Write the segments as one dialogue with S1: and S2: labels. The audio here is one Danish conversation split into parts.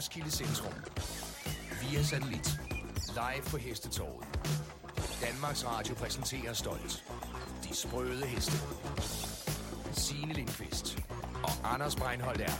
S1: Roskilde Centrum. Via satellit. Live på Hestetorvet. Danmarks Radio præsenterer stolt. De sprøde heste. Signe Lindqvist og Anders Breinholt er.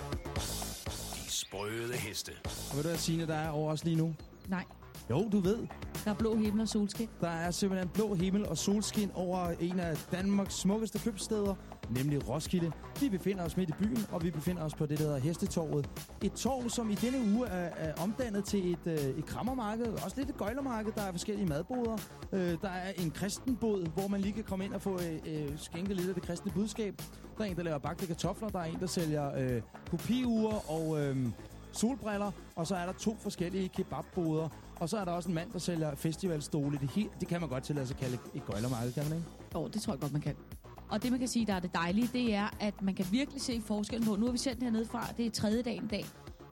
S1: De sprøde heste.
S2: Og ved du hvad, Signe, der er over os lige nu?
S3: Nej,
S2: Jo, du ved.
S3: der er blå himmel og solskin.
S2: Der er simpelthen blå himmel og solskin over en af Danmarks smukkeste købsteder, nemlig Roskilde. Vi befinder os midt i byen, og vi befinder os på det, der hedder Hestetorvet. Et torv, som i denne uge er, er omdannet til et, øh, et krammermarked, også lidt et gøjlermarked. Der er forskellige madboder. Øh, der er en kristenbod, hvor man lige kan komme ind og få øh, øh skænket lidt af det kristne budskab. Der er en, der laver bagte kartofler. Der er en, der sælger øh, kopiure og øh, solbriller. Og så er der to forskellige kebabboder. Og så er der også en mand, der sælger festivalstole. Det, helt, det kan man godt tillade sig at kalde et gøjlermarked, kan man ikke?
S3: Jo, det tror jeg godt, man kan. Og det, man kan sige, der er det dejlige, det er, at man kan virkelig se forskellen på. Nu har vi sendt hernede fra, det er tredje dagen i dag.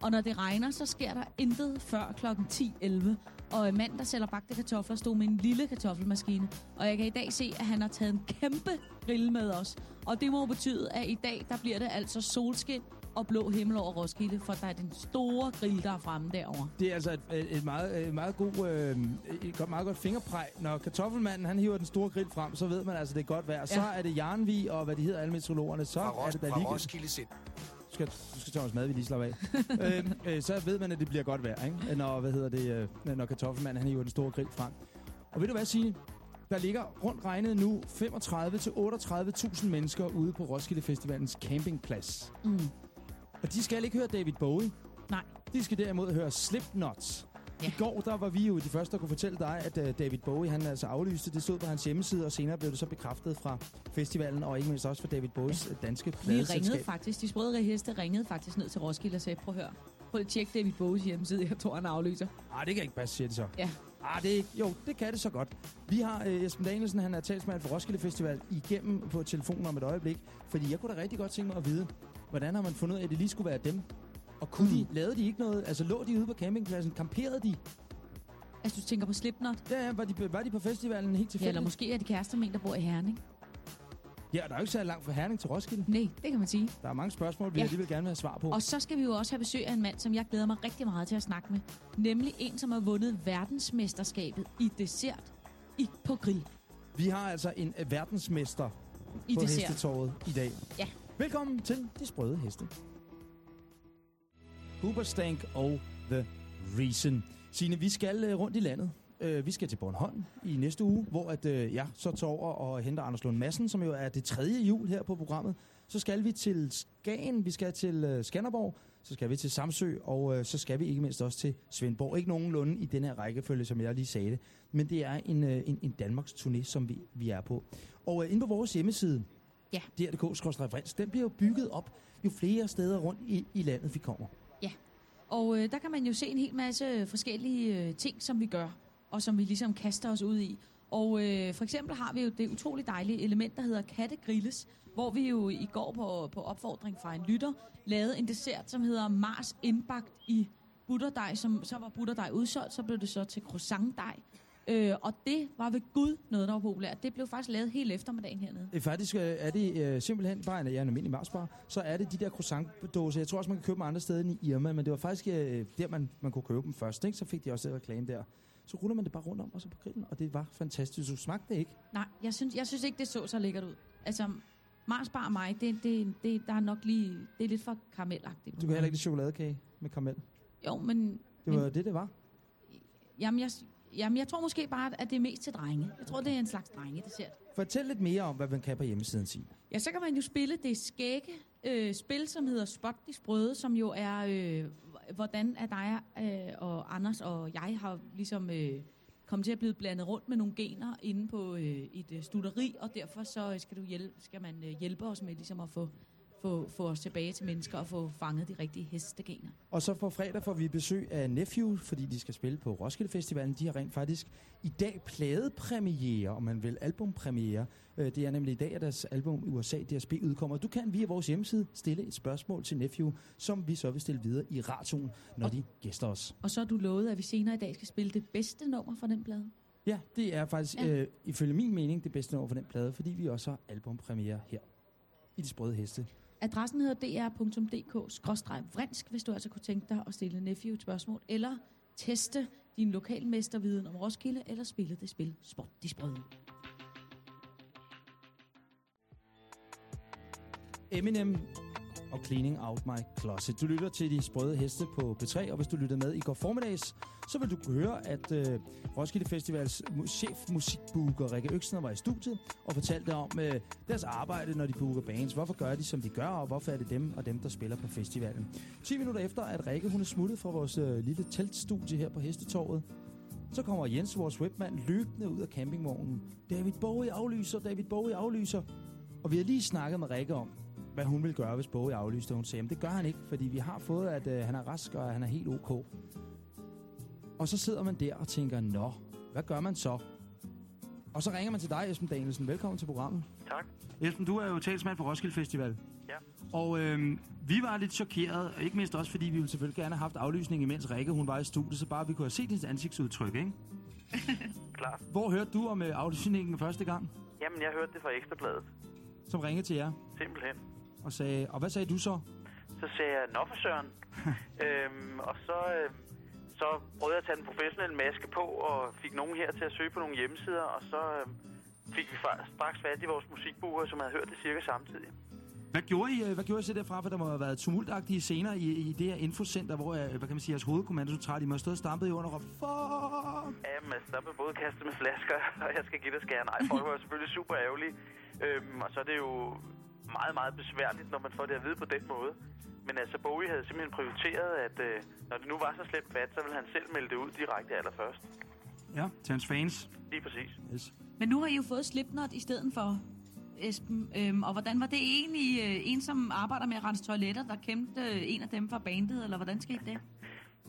S3: Og når det regner, så sker der intet før kl. 10-11. Og en mand, der sælger bagte kartofler, stod med en lille kartoffelmaskine. Og jeg kan i dag se, at han har taget en kæmpe grill med os. Og det må jo betyde, at i dag, der bliver det altså solskin og blå himmel over Roskilde, for der er den store grill, der er fremme derovre.
S2: Det er altså et, et, et meget, et meget, god, øh, et godt, meget godt fingerpræg. Når kartoffelmanden han hiver den store grill frem, så ved man altså, det er godt vejr. Ja. Så er det Jarnvig og hvad de hedder, alle meteorologerne. Så
S1: Fra,
S2: er
S1: Ros-
S2: det da
S1: fra. Roskilde Centrum.
S2: Du skal, du skal tage os mad, vi lige slår af. øhm, øh, så ved man, at det bliver godt vejr, ikke? Når, hvad hedder det, øh, når kartoffelmanden han hiver den store grill frem. Og ved du hvad, Signe? Der ligger rundt regnet nu 35-38.000 mennesker ude på Roskilde Festivalens campingplads.
S3: Mm.
S2: Og de skal ikke høre David Bowie.
S3: Nej.
S2: De skal derimod høre Slipknot.
S3: Ja.
S2: I går der var vi jo de første, der kunne fortælle dig, at uh, David Bowie han altså aflyste. Det stod på hans hjemmeside, og senere blev det så bekræftet fra festivalen, og ikke mindst også fra David Bowies ja. danske
S3: Vi
S2: pladeselskab.
S3: ringede faktisk, de sprøde heste ringede faktisk ned til Roskilde og sagde, prøv at høre, prøv at tjekke David Bowies hjemmeside, jeg tror, han aflyser.
S2: Ah, det kan ikke passe, siger de så.
S3: Ja.
S2: Ah, det er ikke. Jo, det kan det så godt. Vi har uh, Esben Danielsen, han er talsmand for Roskilde Festival, igennem på telefonen om et øjeblik. Fordi jeg kunne da rigtig godt tænke mig at vide, hvordan har man fundet ud af, at det lige skulle være dem? Og kunne mm. de, lavede de ikke noget? Altså lå de ude på campingpladsen? Kamperede de?
S3: Altså, du tænker på Slipknot?
S2: Ja, ja, var de, var de på festivalen helt
S3: Ja,
S2: tilfældigt?
S3: eller måske er de kærester med en, der bor i Herning.
S2: Ja, der er jo ikke så langt fra Herning til Roskilde.
S3: Nej, det kan man sige.
S2: Der er mange spørgsmål, vi
S3: Ja.
S2: ja. alligevel gerne vil have svar på.
S3: Og så skal vi jo også have besøg af en mand, som jeg glæder mig rigtig meget til at snakke med. Nemlig en, som har vundet verdensmesterskabet i dessert i, på grill.
S2: Vi har altså en uh, verdensmester
S3: I
S2: på
S3: dessert.
S2: Hestetorvet i dag.
S3: Ja.
S2: Velkommen til De Sprøde Heste. Huberstank og The Reason. Signe, vi skal øh, rundt i landet. Øh, vi skal til Bornholm i næste uge, hvor at, ja, jeg så tager over og henter Anders Lund Madsen, som jo er det tredje jul her på programmet. Så skal vi til Skagen, vi skal til Skanderborg, så skal vi til Samsø, og så skal vi ikke mindst også til Svendborg. Ikke nogenlunde i den her rækkefølge, som jeg lige sagde det, men det er en, en, en Danmarks turné, som vi, vi er på. Og uh, inde på vores hjemmeside,
S3: Ja.
S2: dr.dk-vrens, den bliver jo bygget op jo flere steder rundt i, i landet, vi kommer.
S3: Og øh, der kan man jo se en hel masse forskellige øh, ting, som vi gør, og som vi ligesom kaster os ud i. Og øh, for eksempel har vi jo det utroligt dejlige element, der hedder kattegrilles, hvor vi jo i går på, på opfordring fra en lytter lavede en dessert, som hedder Mars indbagt i butterdej, som så var butterdej udsolgt, så blev det så til croissantdej. Øh, og det var ved Gud noget, der var populært. Det blev faktisk lavet hele eftermiddagen hernede.
S2: Faktisk øh, er det øh, simpelthen bare en, ja, en almindelig marsbar, så er det de der croissantdåser. Jeg tror også, man kan købe dem andre steder end i Irma, men det var faktisk øh, der, man, man kunne købe dem først. Ikke? Så fik de også det reklame der. Så ruller man det bare rundt om og så på grillen, og det var fantastisk. Du smagte det ikke?
S3: Nej, jeg synes, jeg synes ikke, det så så lækkert ud. Altså, Mars Bar og mig, det, det, det, der er nok lige... Det er lidt for karamelagtigt.
S2: Du kan heller ikke lide chokoladekage med karamel.
S3: Jo, men...
S2: Det
S3: men
S2: var det, det var.
S3: jamen, jeg, jamen, jeg tror måske bare, at det er mest til drenge. Jeg tror, det er en slags drengedessert.
S2: Fortæl lidt mere om, hvad man kan på hjemmesiden sige.
S3: Ja, så kan man jo spille det skægge øh, spil, som hedder Spot de Sprøde, som jo er, øh, hvordan er dig øh, og Anders og jeg har ligesom øh, kommet til at blive blandet rundt med nogle gener inde på øh, et øh, studeri, og derfor så skal, du hjælpe, skal man øh, hjælpe os med ligesom at få, få, få os tilbage til mennesker og få fanget de rigtige hestegener.
S2: Og så på fredag får vi besøg af Nephew, fordi de skal spille på Roskilde Festivalen. De har rent faktisk i dag pladepremiere, om man vil albumpremiere. Øh, Det er nemlig i dag, at deres album USA DSB udkommer. Du kan via vores hjemmeside stille et spørgsmål til Nephew, som vi så vil stille videre i radioen, når de gæster os.
S3: Og så har du lovet, at vi senere i dag skal spille det bedste nummer fra den plade.
S2: Ja, det er faktisk
S3: Ja.
S2: øh, ifølge min mening det bedste nummer for den plade, fordi vi også har albumpremiere her i De Sprøde Heste
S3: Adressen hedder dr.dk-vrinsk, hvis du altså kunne tænke dig at stille Nephew et spørgsmål, eller teste din lokalmesterviden om Roskilde, eller spille det spil Sport de Sprøde.
S2: Eminem og Cleaning Out My Closet. Du lytter til de sprøde heste på P3, og hvis du lyttede med i går formiddags, så vil du kunne høre, at øh, Roskilde Festivals chef musikbooker Rikke Øksner var i studiet og fortalte om øh, deres arbejde, når de booker bands. Hvorfor gør de, som de gør, og hvorfor er det dem og dem, der spiller på festivalen. 10 minutter efter, at Rikke hun er smuttet fra vores øh, lille teltstudie her på Hestetorvet, så kommer Jens, vores webmand, løbende ud af campingvognen. David Bowie aflyser, David Bowie aflyser. Og vi har lige snakket med Rikke om, hvad hun ville gøre, hvis Bowie aflyste. Hun sagde, at det gør han ikke, fordi vi har fået, at øh, han er rask, og han er helt ok. Og så sidder man der og tænker, nå, hvad gør man så? Og så ringer man til dig, Esben Danielsen. Velkommen til programmet.
S4: Tak.
S2: Esben, du er jo talsmand for Roskilde Festival.
S4: Ja.
S2: Og øh, vi var lidt chokeret, og ikke mindst også, fordi vi ville selvfølgelig gerne have haft aflysning, imens Rikke hun var i studiet, så bare vi kunne have set hendes ansigtsudtryk, ikke?
S4: Klart.
S2: Hvor hørte du om øh, aflysningen første gang,
S4: Jamen, jeg hørte det fra Ekstrabladet.
S2: som ringede til jer?
S4: Simpelthen.
S2: Og, sagde, og hvad sagde du så?
S4: Så sagde jeg, nå for søren. øhm, og så, øh, så prøvede jeg at tage den professionelle maske på, og fik nogen her til at søge på nogle hjemmesider, og så øh, fik vi straks fat i vores musikbuer, som havde hørt det cirka samtidig.
S2: Hvad gjorde I, øh, hvad gjorde I så derfra? For der må have været tumultagtige scener i, i det her infocenter, hvor øh, hvad kan man sige, jeres hovedkommandocentral, I må have stået og stampet i under og råbt, fuck!
S4: Jamen, altså, der blev både kastet med flasker, og jeg skal give det skære. Nej, folk var selvfølgelig super ærgerlige. Øhm, og så er det jo meget, meget besværligt, når man får det at vide på den måde. Men altså, Bowie havde simpelthen prioriteret, at øh, når det nu var så slemt fat, så ville han selv melde det ud direkte allerførst.
S2: Ja, til hans fans.
S4: Lige præcis.
S2: Yes.
S3: Men nu har I jo fået Slipknot i stedet for, Esben. Øhm, og hvordan var det egentlig øh, en, som arbejder med at rense toiletter, der kæmpede øh, en af dem fra bandet, eller hvordan skete det?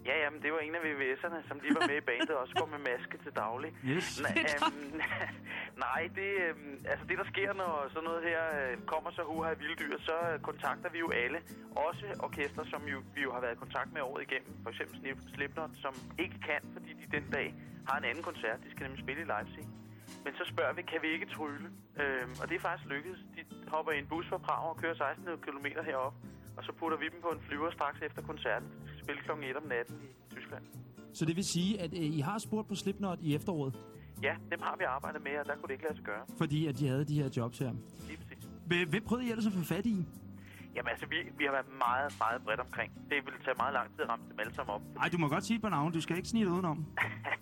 S4: Ja, jamen, det var en af VVS'erne, som de var med i bandet, og også går med maske til daglig.
S2: Yes.
S4: Nej, øhm, nej, det, øhm, altså det der sker, når sådan noget her øh, kommer så huha i vilddyr, så øh, kontakter vi jo alle. Også orkester, som jo, vi jo har været i kontakt med året igennem. For eksempel Slipknot, som ikke kan, fordi de den dag har en anden koncert. De skal nemlig spille i Leipzig. Men så spørger vi, kan vi ikke trylle? Øhm, og det er faktisk lykkedes. De hopper i en bus fra Prag og kører 16 km herop. Og så putter vi dem på en flyver straks efter koncerten. Spille kl. 1 om natten i Tyskland.
S2: Så det vil sige, at øh, I har spurgt på Slipknot i efteråret,
S4: Ja, dem har vi arbejdet med, og der kunne det ikke lade sig gøre.
S2: fordi at de havde de her jobs her.
S4: Lige præcis.
S2: Hvem prøvede I ellers at få fat i?
S4: Jamen altså, vi, vi har været meget, meget bredt omkring. Det vil tage meget lang tid at ramme dem alle sammen op.
S2: Nej, du må godt sige par navn. Du skal ikke snige dig udenom.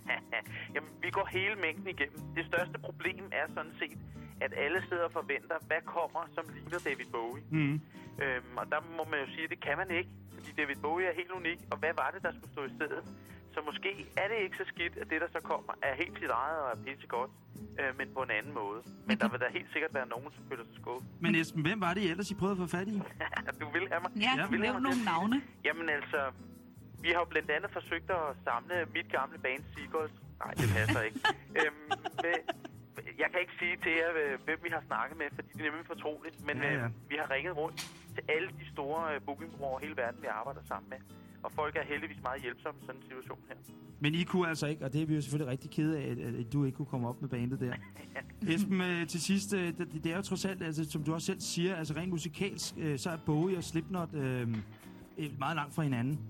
S4: Jamen, vi går hele mængden igennem. Det største problem er sådan set, at alle sidder og forventer, hvad kommer, som ligner David Bowie.
S2: Mm.
S4: Øhm, og der må man jo sige, at det kan man ikke, David Bowie er helt unik. Og hvad var det, der skulle stå i stedet? Så måske er det ikke så skidt, at det, der så kommer, er helt sit eget og er pisse godt, øh, men på en anden måde. Men der vil da helt sikkert være nogen, som føler sig skuffet.
S2: Men Esben, hvem var det I ellers, I prøvede at få fat i?
S4: du vil have mig?
S3: Ja, du
S4: vil have
S3: nogle navne.
S4: Jamen altså, vi har jo blandt andet forsøgt at samle mit gamle band Seagulls. Nej, det passer ikke. øhm, med, jeg kan ikke sige til jer, øh, hvem vi har snakket med, fordi det er nemlig fortroligt. Men
S2: Ja, ja.
S4: Øh, vi har ringet rundt til alle de store øh, bookingbureauer over hele verden, vi arbejder sammen med. Og folk er heldigvis meget hjælpsomme i sådan en situation her.
S2: Men I kunne altså ikke, og det er vi jo selvfølgelig rigtig kede af, at, at du ikke kunne komme op med bandet der. Esben, til sidst, det, det er jo trods alt, altså, som du også selv siger, altså rent musikalsk, så er Bowie og Slipknot øh, meget langt fra hinanden.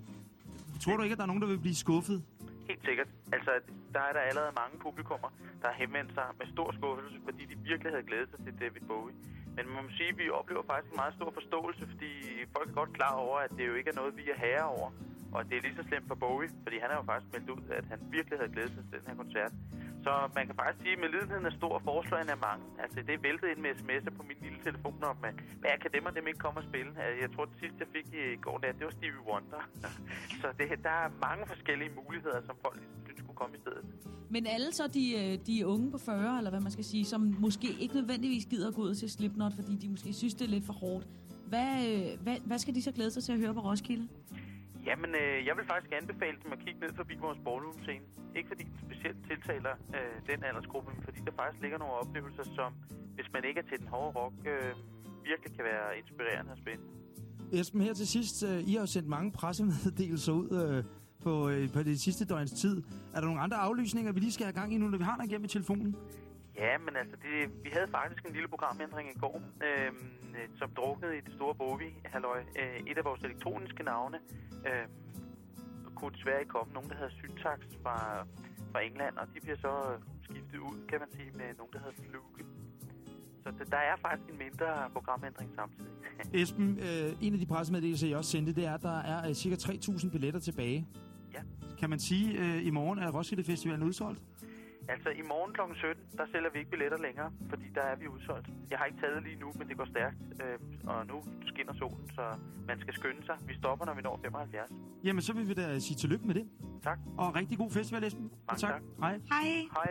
S2: Tror du ikke, at der er nogen, der vil blive skuffet?
S4: Helt sikkert. Altså, der er der allerede mange publikummer, der har henvendt sig med stor skuffelse, fordi de virkelig havde glædet sig til David Bowie. Men man må sige, at vi oplever faktisk en meget stor forståelse, fordi folk er godt klar over, at det jo ikke er noget, vi er herre over. Og det er lige så slemt for Bowie, fordi han har jo faktisk meldt ud, at han virkelig havde glædet sig til den her koncert. Så man kan faktisk sige, at medlidenheden er stor, og forslagene er mange. Altså, det er væltet ind med sms'er på min lille telefon om, men hvad kan dem og dem ikke komme og spille? Altså, jeg tror, det sidste, jeg fik i går nat, det var Stevie Wonder. Så det, der er mange forskellige muligheder, som folk ligesom synes kunne komme i stedet.
S3: Men alle så de, øh, de unge på 40, eller hvad man skal sige, som måske ikke nødvendigvis gider gå ud til Slipknot, fordi de måske synes, det er lidt for hårdt. Hvad, øh, hvad, hvad skal de så glæde sig til at høre på Roskilde?
S4: Jamen, øh, jeg vil faktisk anbefale dem at kigge ned forbi vores ballroom-scene. Ikke fordi den specielt tiltaler øh, den aldersgruppe, men fordi der faktisk ligger nogle oplevelser, som, hvis man ikke er til den hårde rock, øh, virkelig kan være inspirerende og spændende.
S2: Esben, her til sidst, øh, I har jo sendt mange pressemeddelelser ud øh, på, øh, på det sidste døgns tid. Er der nogle andre aflysninger, vi lige skal have gang i nu, når vi har dig igennem i telefonen?
S4: Ja, men altså, det, vi havde faktisk en lille programændring i går, øh, som druknede i det store Bovi, halløj. Øh, et af vores elektroniske navne øh, kunne desværre ikke komme. Nogen, der havde Syntax fra, fra England, og de bliver så skiftet ud, kan man sige, med nogen, der hedder Fluke. Så det, der er faktisk en mindre programændring samtidig.
S2: Esben, øh, en af de pressemeddelelser, jeg også sendte, det er, at der er øh, cirka 3.000 billetter tilbage.
S4: Ja.
S2: Kan man sige, øh, i morgen er Roskilde Festivalen udsolgt?
S4: Altså, i morgen kl. 17, der sælger vi ikke billetter længere, fordi der er vi udsolgt. Jeg har ikke taget lige nu, men det går stærkt, øh, og nu skinner solen, så man skal skynde sig. Vi stopper, når vi når 75.
S2: Jamen, så vil vi da sige tillykke med det.
S4: Tak.
S2: Og rigtig god festival, Esben.
S4: Mange
S2: tak.
S4: tak.
S2: Hej.
S3: Hej.
S4: Hej.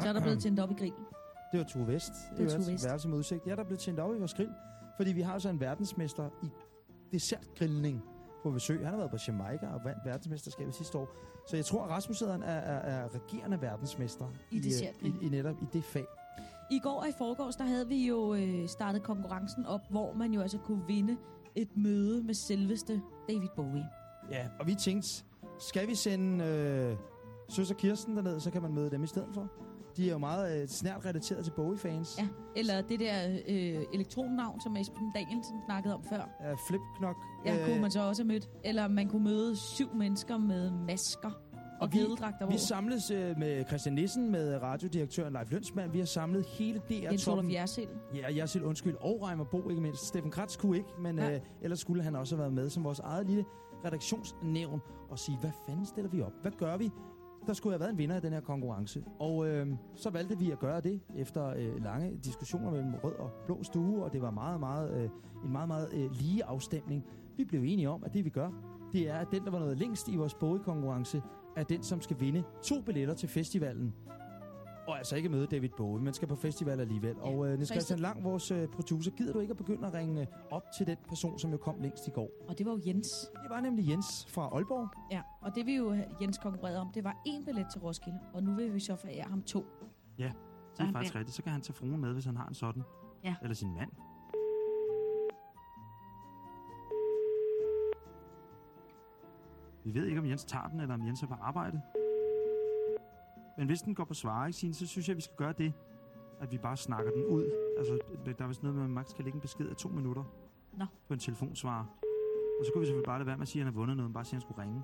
S3: Så er der blevet tændt op i grill.
S2: Det var Tue Vest.
S3: Det var
S2: er
S3: Tue Vest.
S2: Værelse med udsigt. Ja, der blev tændt op i vores grill, fordi vi har altså en verdensmester i dessertgrillning på besøg. Han har været på Jamaica og vandt verdensmesterskabet sidste år. Så jeg tror, at Rasmus er, er, er regerende verdensmester
S3: I
S2: øh,
S3: dessertgrilling.
S2: i, i, netop i det fag.
S3: I går og i forgårs, der havde vi jo øh, startet konkurrencen op, hvor man jo altså kunne vinde et møde med selveste David Bowie.
S2: Ja, og vi tænkte, skal vi sende øh, søster Kirsten derned, så kan man møde dem i stedet for. De er jo meget øh, snært relateret til Bowie-fans.
S3: Ja, eller det der øh, elektronnavn, som Esben Danielsen snakkede om før.
S2: Ja, Flipknok.
S3: Ja, øh, kunne man så også have mødt. Eller man kunne møde syv mennesker med masker og, og
S2: vi- Vi
S3: på.
S2: samles øh, med Christian Nissen, med radiodirektøren Leif Lønsmand. Vi har samlet hele
S3: Jens Olof
S2: DR-toppen.
S3: Jersild.
S2: Ja, jeg selv undskyld. Og Reimer Bo, ikke mindst. Steffen Kratz kunne ikke, men
S3: Ja.
S2: øh, ellers skulle han også have været med som vores eget lille redaktionsnævn og sige, hvad fanden stiller vi op? Hvad gør vi? Der skulle have været en vinder i den her konkurrence. Og øh, så valgte vi at gøre det efter øh, lange diskussioner mellem rød og blå stue, og det var meget, meget, øh, en meget, meget øh, lige afstemning. Vi blev enige om, at det vi gør, det er, at den, der var noget længst i vores Bowie-konkurrence, er den, som skal vinde to billetter til festivalen. Og altså ikke møde David Bowie, men skal på festival alligevel.
S3: Ja,
S2: og øh, Niels. Christian Lang, vores øh, producer, gider du ikke at begynde at ringe øh, op til den person, som jo kom længst i går?
S3: Og det var jo Jens.
S2: Det var nemlig Jens fra Aalborg.
S3: Ja, og det vi jo have- Jens konkurrerede om, det var én billet til Roskilde. Og nu vil vi så forære ham to.
S2: Det
S3: Så han bliver-
S2: rigtigt. Så kan han tage fruen med, hvis han har en sådan.
S3: Ja.
S2: Eller sin mand. Vi ved ikke, om Jens tager den, eller om Jens er på arbejde. Men hvis den går på svare, ikke, Signe, så synes jeg, vi skal gøre det, at vi bare snakker den ud. Altså, der er vist noget med, at Max skal lægge en besked af to minutter
S3: Nå.
S2: på en telefonsvarer. Og så kunne vi selvfølgelig bare lade være med at sige, at han har vundet noget, men bare sige, at han skulle ringe.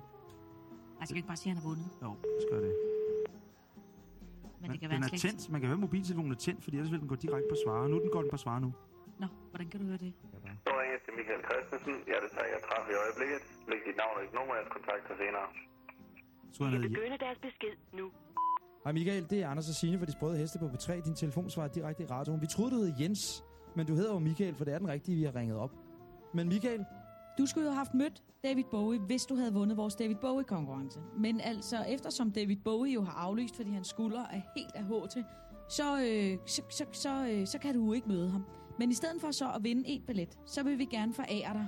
S3: Altså, jeg kan ikke bare sige, at han har vundet.
S2: Jo, så gør det.
S3: Men det kan
S2: den
S3: være
S2: er tændt. Man kan høre, at mobiltelefonen er tændt, fordi ellers vil den gå direkte på svare. Nu den går den på svare nu.
S3: Nå, hvordan kan du høre det?
S5: Nu ringer til Michael Christensen. Jeg er det jeg træffer i øjeblikket. Læg dit navn og dit nummer, jeg kontakter senere.
S2: Så er
S6: De
S2: ned
S6: vil
S2: i
S6: begynde deres besked nu.
S2: Hej Michael, det er Anders og Signe fra De Sprøde Heste på B3. Din telefon svarer direkte i radioen. Vi troede, du hed Jens, men du hedder jo Michael, for det er den rigtige, vi har ringet op. Men Michael,
S3: Du skulle jo have haft mødt David Bowie, hvis du havde vundet vores David Bowie-konkurrence. Men altså, eftersom David Bowie jo har aflyst, fordi hans skulder er helt af H til, så, øh, så, så, så, øh, så kan du ikke møde ham. Men i stedet for så at vinde en billet, så vil vi gerne forære dig.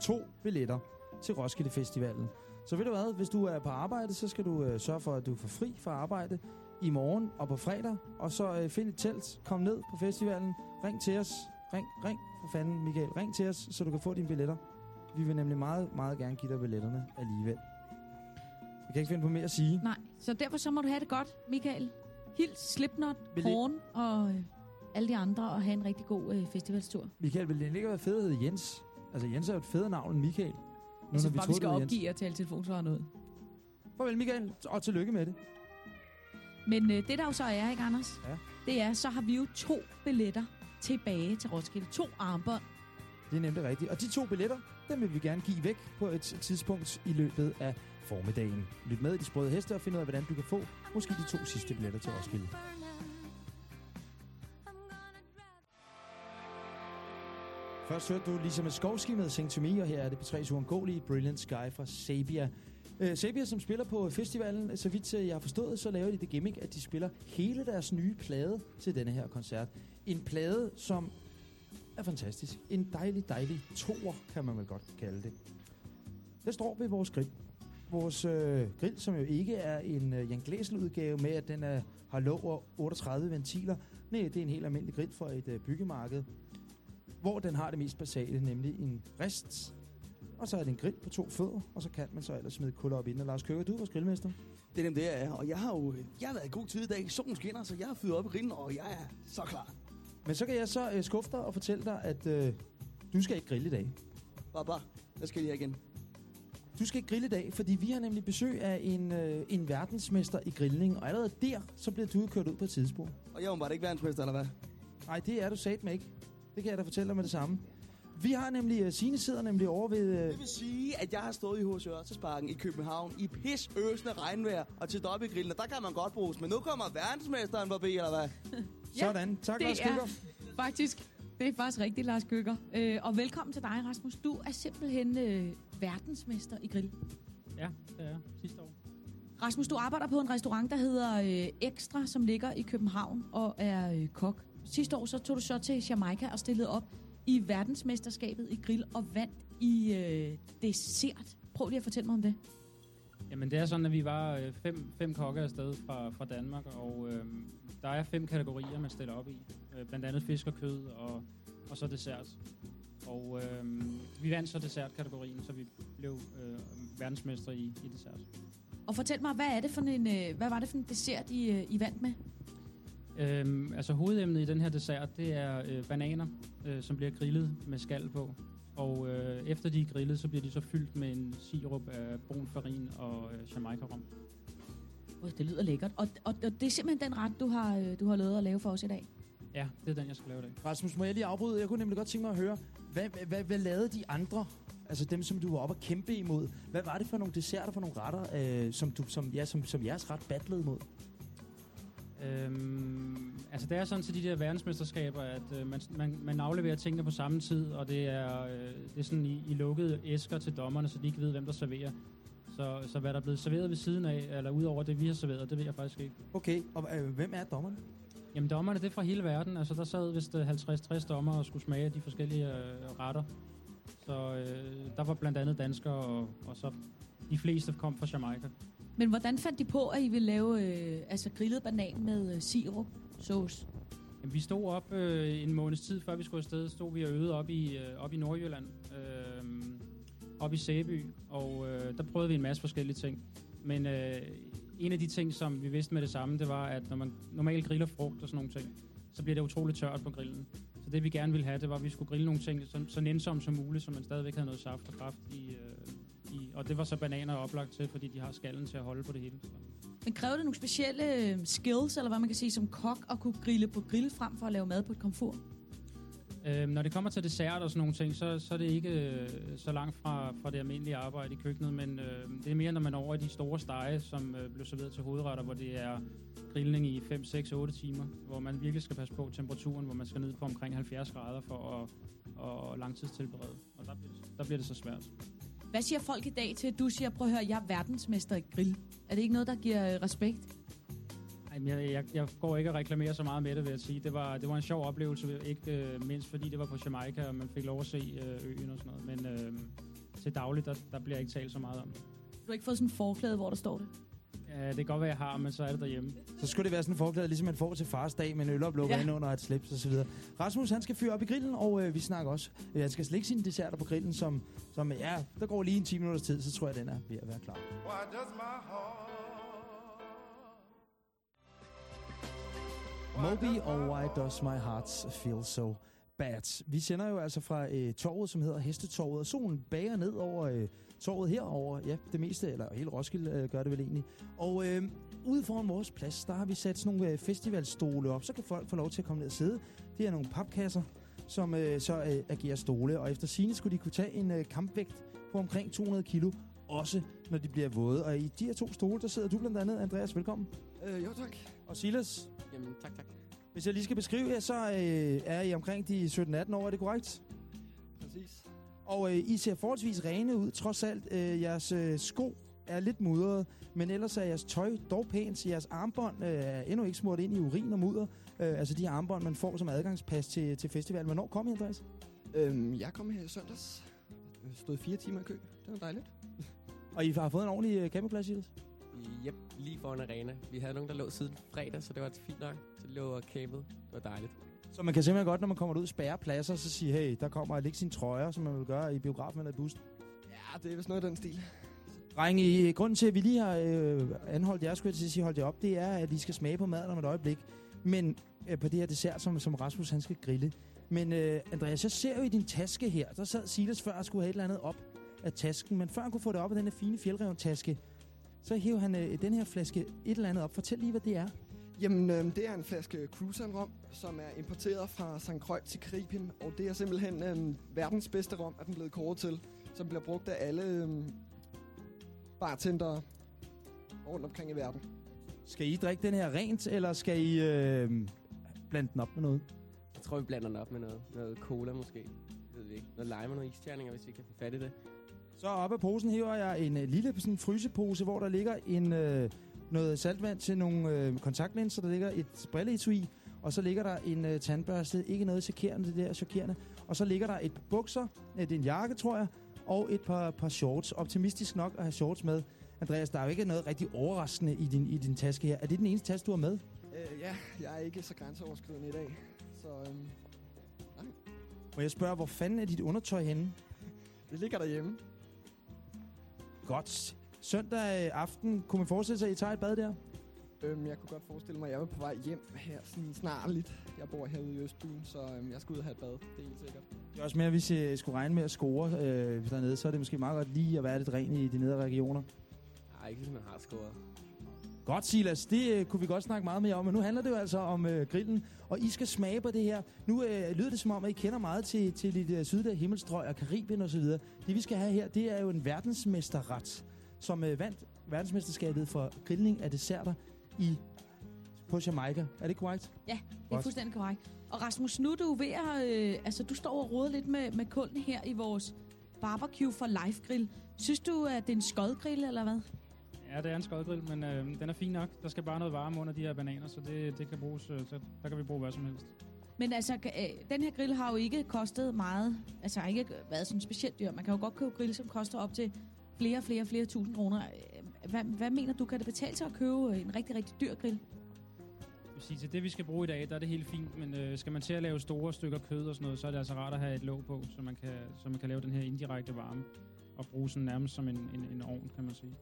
S2: to billetter til Roskilde Festivalen. Så ved du hvad, hvis du er på arbejde, så skal du øh, sørge for, at du får fri fra arbejde i morgen og på fredag. Og så øh, find et telt, kom ned på festivalen, ring til os. Ring, ring for fanden, Michael. Ring til os, så du kan få dine billetter. Vi vil nemlig meget, meget gerne give dig billetterne alligevel. Jeg kan ikke finde på mere at sige.
S3: Nej, så derfor så må du have det godt, Michael. Hils Slipknot, Korn og øh, alle de andre, og have en rigtig god øh, festivalstur.
S2: Michael, vil det ikke være fedt at hedde Jens? Altså, Jens er jo et federe navn end Michael. Nu,
S3: Jeg synes
S2: når
S3: bare, vi skal opgive at tale telefonsvaren ud.
S2: Farvel, Michael, og tillykke med det.
S3: Men øh, det der jo så er, ikke Anders?
S2: Ja.
S3: Det er, så har vi jo to billetter tilbage til Roskilde. To armbånd.
S2: Det er nemlig rigtigt. Og de to billetter, dem vil vi gerne give væk på et tidspunkt i løbet af formiddagen. Lyt med i de sprøde heste og find ud af, hvordan du kan få måske de to sidste billetter til Roskilde. Først hørte du Lisa Maskovski med Sing to Me, og her er det på 3's Brilliant Sky fra Sabia. Uh, øh, Sabia, som spiller på festivalen, så vidt øh, jeg har forstået, så laver de det gimmick, at de spiller hele deres nye plade til denne her koncert. En plade, som er fantastisk. En dejlig, dejlig toer, kan man vel godt kalde det. Det står ved vores grill. Vores øh, grill, som jo ikke er en øh, Jan Glæsel-udgave med, at den er, har lov og 38 ventiler. Nej, det er en helt almindelig grill for et øh, byggemarked, hvor den har det mest basale, nemlig en rist og så er det en grill på to fødder, og så kan man så ellers smide kulder op inden. Og Lars Køger, du er vores grillmester.
S6: Det er nemt det, jeg er. Og jeg har jo jeg har været i god tid i dag. Solen skinner, så jeg har fyret op i grillen, og jeg er så klar.
S2: Men så kan jeg så øh, skuffe dig og fortælle dig, at øh, du skal ikke grille i dag.
S6: Bare, bare. Hvad skal jeg igen?
S2: Du skal ikke grille i dag, fordi vi har nemlig besøg af en, øh, en verdensmester i grillning, og allerede der, så bliver du kørt ud på et tidsspor.
S6: Og jeg er bare ikke verdensmester, eller hvad?
S2: Nej, det er du sat med ikke. Det kan jeg da fortælle dig med det samme. Vi har nemlig, uh, Signe sidder nemlig over ved... Uh,
S6: Det vil sige, at jeg har stået i H.C. Ørstedsparken i København i pis øsende regnvejr og til op i grillen, og der kan man godt bruges. Men nu kommer verdensmesteren forbi, eller hvad?
S2: sådan. Tak,
S3: det
S2: Lars
S3: er-
S2: Køger.
S3: Faktisk, det er faktisk rigtigt, Lars Køkker. Øh, og velkommen til dig, Rasmus. Du er simpelthen øh, verdensmester i grill.
S7: Ja, det er sidste år.
S3: Rasmus, du arbejder på en restaurant, der hedder øh, Ekstra, som ligger i København og er øh, kok. Sidste år så tog du så til Jamaica og stillede op i verdensmesterskabet i grill og vandt i øh, dessert. Prøv lige at fortælle mig om det.
S7: Jamen det er sådan, at vi var øh, fem, fem kokke afsted fra, fra Danmark, og øh, der er fem kategorier, man stiller op i. Øh, blandt andet fisk og kød, og, og så dessert. Og øh, vi vandt så dessertkategorien, så vi blev øh, verdensmester i, i dessert.
S3: Og fortæl mig, hvad, er det for en, øh, hvad var det for en dessert, I, øh, I vandt med?
S7: Øhm, altså hovedemnet i den her dessert, det er øh, bananer, øh, som bliver grillet med skal på. Og øh, efter de er grillet, så bliver de så fyldt med en sirup af brun farin og øh, jamaica-rom.
S3: Det lyder lækkert. Og, og, og det er simpelthen den ret, du har, øh, du har lavet at lave for os i dag.
S7: Ja, det er den, jeg skal lave i dag.
S2: Rasmus, må jeg lige afbryde? Jeg kunne nemlig godt tænke mig at høre, hvad, hvad, hvad, hvad lavede de andre? Altså dem, som du var oppe at kæmpe imod. Hvad var det for nogle desserter, for nogle retter, øh, som, du, som, ja, som, som jeres ret battlede imod?
S7: Øhm, altså det er sådan til de der verdensmesterskaber, at øh, man, man, man afleverer tingene på samme tid, og det er, øh, det er sådan i, i lukkede æsker til dommerne, så de ikke ved, hvem der serverer. Så, så hvad der er blevet serveret ved siden af, eller ud over det, vi har serveret, det ved jeg faktisk ikke.
S2: Okay, og øh, hvem er dommerne?
S7: Jamen dommerne, det er fra hele verden. Altså der sad vist øh, 50-60 dommer og skulle smage de forskellige øh, retter. Så øh, der var blandt andet danskere, og, og så de fleste kom fra Jamaica.
S3: Men hvordan fandt de på, at I ville lave øh, altså grillet banan med øh, sirup sauce?
S7: Jamen, vi stod op øh, en måneds tid, før vi skulle afsted, stod vi og øvede op i, øh, op i Nordjylland, øh, op i Sæby, og øh, der prøvede vi en masse forskellige ting. Men øh, en af de ting, som vi vidste med det samme, det var, at når man normalt griller frugt og sådan nogle ting, så bliver det utroligt tørt på grillen. Så det vi gerne ville have, det var, at vi skulle grille nogle ting så, så nænsomt som muligt, så man stadigvæk havde noget saft og kraft i, øh, i... Og det var så bananer oplagt til, fordi de har skallen til at holde på det hele. Så.
S3: Men kræver det nogle specielle øh, skills, eller hvad man kan sige, som kok, at kunne grille på grill frem for at lave mad på et komfur?
S7: Øhm, når det kommer til dessert og sådan nogle ting, så, så er det ikke øh, så langt fra, fra det almindelige arbejde i køkkenet, men øh, det er mere, når man er over i de store stege, som øh, bliver serveret til hovedretter, hvor det er grillning i 5, 6, 8 timer, hvor man virkelig skal passe på temperaturen, hvor man skal ned på omkring 70 grader for at, at langtidstilberede. Og der bliver, det, der bliver det så svært.
S3: Hvad siger folk i dag til, at du siger, prøv at høre, jeg er verdensmester i grill? Er det ikke noget, der giver øh, respekt?
S7: Ej, men jeg, jeg, jeg går ikke og reklamerer så meget med det, vil jeg sige. Det var, det var en sjov oplevelse, ikke øh, mindst fordi det var på Jamaica, og man fik lov at se øh, øen og sådan noget. Men øh, til dagligt, der, der bliver ikke talt så meget om det.
S3: Du har ikke fået sådan en forklæde, hvor der står det?
S7: Ja, det kan godt være, jeg har, men så er det derhjemme.
S2: Så skulle det være sådan en forklæde, ligesom man får til fars dag med en øloplukker
S3: Ja.
S2: under et slips og så videre. Rasmus, han skal fyre op i grillen, og øh, vi snakker også. Øh, han skal slække sine desserter på grillen, som, som ja, der går lige en 10 minutters tid, så tror jeg, den er ved at være klar.
S8: Why does my heart
S2: Moby og Why Does My Heart Feel So Bad. Vi sender jo altså fra øh, torvet, som hedder Hestetorvet, og solen bager ned over øh, torvet herover. Ja, det meste, eller hele Roskilde øh, gør det vel egentlig. Og øh, ude foran vores plads, der har vi sat sådan nogle øh, festivalstole op, så kan folk få lov til at komme ned og sidde. Det er nogle papkasser, som øh, så øh, agerer stole, og efter sine skulle de kunne tage en øh, kampvægt på omkring 200 kilo, også når de bliver våde. Og i de her to stole, der sidder du blandt andet, Andreas, velkommen.
S9: Øh, jo tak.
S2: Og Silas,
S9: Jamen, tak, tak.
S2: hvis jeg lige skal beskrive jer, så øh, er I omkring de 17-18 år, er det korrekt?
S9: Præcis.
S2: Og øh, I ser forholdsvis rene ud, trods alt. Øh, jeres øh, sko er lidt mudrede, men ellers er jeres tøj dog pænt. Jeres armbånd øh, er endnu ikke smurt ind i urin og mudder. Øh, altså de her armbånd, man får som adgangspas til, til festivalen. Hvornår kom I, Andreas?
S9: Øhm, jeg kom her i søndags. Jeg stod fire timer i kø. Det var dejligt.
S2: Og I har fået en ordentlig øh, campingplads, Silas?
S9: Yep, lige foran arena. Vi havde nogen, der lå siden fredag, så det var fint nok. Så de lå og campede. Det var dejligt.
S2: Så man kan simpelthen godt, når man kommer ud, spærre pladser, så sige, hey, der kommer lægge sine trøjer, som man vil gøre i biografen eller i bussen.
S8: det er vist noget af den stil.
S2: Drenge, grunden til, at vi lige har øh, anholdt jer, skulle jeg til at sige, holdt jer op, det er, at I skal smage på maden om et øjeblik. Men øh, på det her dessert, som, som Rasmus han skal grille. Men øh, Andreas, jeg ser jo i din taske her, der sad Silas før og skulle have et eller andet op af tasken. Men før han kunne få det op af den her fine fjeldreven-taske, så hæver han øh, den her flaske et eller andet op. Fortæl lige, hvad det er.
S8: Jamen, øh, det er en flaske Cruzan rom, som er importeret fra St. Croix i Karibien. Og det er simpelthen øh, verdens bedste rom, er den blevet kåret til. Som bliver brugt af alle øh, bartendere rundt omkring i verden.
S2: Skal I drikke den her rent, eller skal I øh, blande den op med noget?
S9: Jeg tror, vi blander den op med noget, noget cola måske. Det ved vi ikke. Noget lime og noget isterninger, hvis vi kan få fat i det.
S2: Så op af posen hiver jeg en øh, lille sådan, frysepose, hvor der ligger en, øh, noget saltvand til nogle øh, kontaktlinser. Der ligger et brilleetui, og så ligger der en øh, tandbørste. Ikke noget chokerende, det der chokerende. Og så ligger der et par bukser, øh, det er en jakke, tror jeg, og et par, par shorts. Optimistisk nok at have shorts med. Andreas, der er jo ikke noget rigtig overraskende i din, i din taske her. Er det den eneste taske, du har med?
S8: Øh, ja, jeg er ikke så grænseoverskridende i dag. Så øhm,
S2: Må jeg spørge, hvor fanden er dit undertøj henne?
S8: det ligger derhjemme.
S2: Godt. Søndag aften, kunne man forestille sig, at I tager et bad der?
S8: Øhm, jeg kunne godt forestille mig, at jeg er på vej hjem her sådan snarligt. Jeg bor herude i Østbyen, så øhm, jeg skal ud og have et bad. Det er helt sikkert.
S2: Det er også mere, hvis jeg skulle regne med at score øh, dernede, så er det måske meget godt lige at være lidt ren i de nedre regioner.
S9: Nej, ikke hvis man har scoret.
S2: Godt, Silas. Det øh, kunne vi godt snakke meget mere om, men nu handler det jo altså om øh, grillen, og I skal smage på det her. Nu øh, lyder det som om, at I kender meget til, til lidt øh, sydlige himmelstrøg og Karibien osv. Det vi skal have her, det er jo en verdensmesterret, som øh, vandt verdensmesterskabet for grillning af desserter i på Jamaica. Er det korrekt?
S3: Ja, det er
S2: Godt.
S3: fuldstændig korrekt. Og Rasmus, nu er du ved at... Øh, altså, du står og roder lidt med, med kulden her i vores barbecue for live grill. Synes du, at det er en skodgrill, eller hvad?
S7: Ja, det er en skodgrill, men øh, den er fin nok. Der skal bare noget varme under de her bananer, så det, det kan bruges, øh, så der kan vi bruge hvad som helst.
S3: Men altså, øh, den her grill har jo ikke kostet meget. Altså, har ikke været sådan specielt dyr. Man kan jo godt købe grill, som koster op til flere, flere, flere tusind kroner. Øh, Hvad, hvad mener du, kan det betale sig at købe en rigtig, rigtig dyr grill?
S7: Jeg vil sige, til det vi skal bruge i dag, der er det helt fint, men øh, skal man til at lave store stykker kød og sådan noget, så er det altså rart at have et låg på, så man kan, så man kan lave den her indirekte varme og bruge sådan nærmest som en, en, en ovn, kan man sige.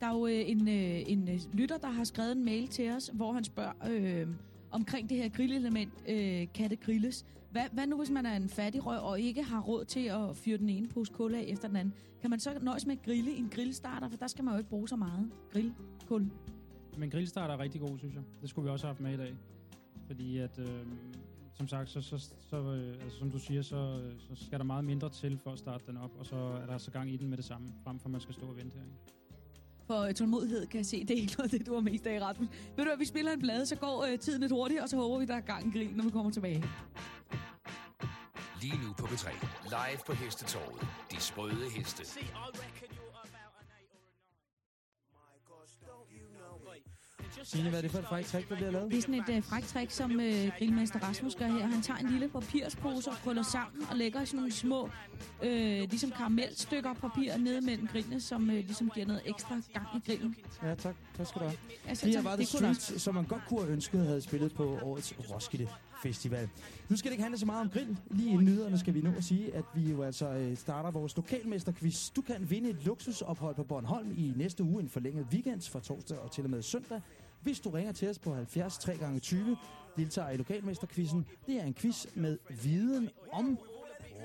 S3: Der er jo øh, en, øh, en øh, lytter, der har skrevet en mail til os, hvor han spørger øh, omkring det her grillelement, øh, kan det grilles? Hvad, hvad nu, hvis man er en fattig røv og ikke har råd til at fyre den ene pose kul af efter den anden? Kan man så nøjes med at grille en grillstarter? For der skal man jo ikke bruge så meget grillkul.
S7: Men grillstarter er rigtig god, synes jeg. Det skulle vi også have haft med i dag. Fordi at, øh, som sagt, så, så, så øh, altså, som du siger, så, øh, så skal der meget mindre til for at starte den op, og så er der så gang i den med det samme, frem for at man skal stå og vente her.
S3: For øh, tålmodighed kan jeg se, det er ikke noget det, du har mest af, Rasmus. Ved du hvad, vi spiller en plade, så går øh, tiden lidt hurtigt, og så håber vi, der er gang i når vi kommer tilbage.
S1: Lige nu på B3. Live på Hestetorvet. De sprøde heste.
S2: Signe, hvad er det for et frækt trick, der bliver lavet?
S3: Det er sådan et øh, frækt trick, som øh, grillmester Rasmus gør her. Han tager en lille papirspose og krøller sammen og lægger sådan nogle små, øh, ligesom karamelstykker papir nede mellem grillene, som øh, ligesom giver noget ekstra gang i grillen.
S2: Ja, tak. Tak skal du have.
S3: Altså,
S2: Det her var
S3: det også-
S2: Street, som man godt kunne have ønsket havde spillet på årets Roskilde Festival. Nu skal det ikke handle så meget om grill. Lige i nyhederne skal vi nu at sige, at vi jo altså øh, starter vores lokalmesterquiz. Du kan vinde et luksusophold på Bornholm i næste uge, en forlænget weekend fra torsdag og til og med søndag. Hvis du ringer til os på 70 3 gange 20 deltager i lokalmesterquizzen. Det er en quiz med viden om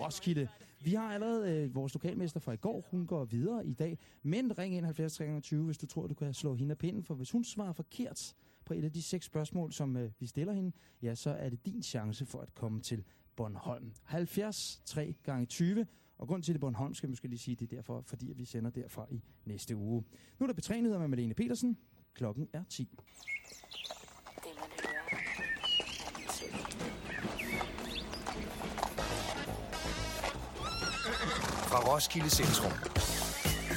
S2: Roskilde. Vi har allerede øh, vores lokalmester fra i går. Hun går videre i dag. Men ring ind 70 3 gange 20, hvis du tror, du kan slå hende af pinden. For hvis hun svarer forkert på et af de seks spørgsmål, som øh, vi stiller hende, ja, så er det din chance for at komme til Bornholm. 70 3 gange 20. Og grund til det Bornholm, skal vi måske lige sige, det er derfor, fordi vi sender derfra i næste uge. Nu er der betrænet med Malene Petersen. Klokken er 10.
S1: Fra Roskilde Centrum.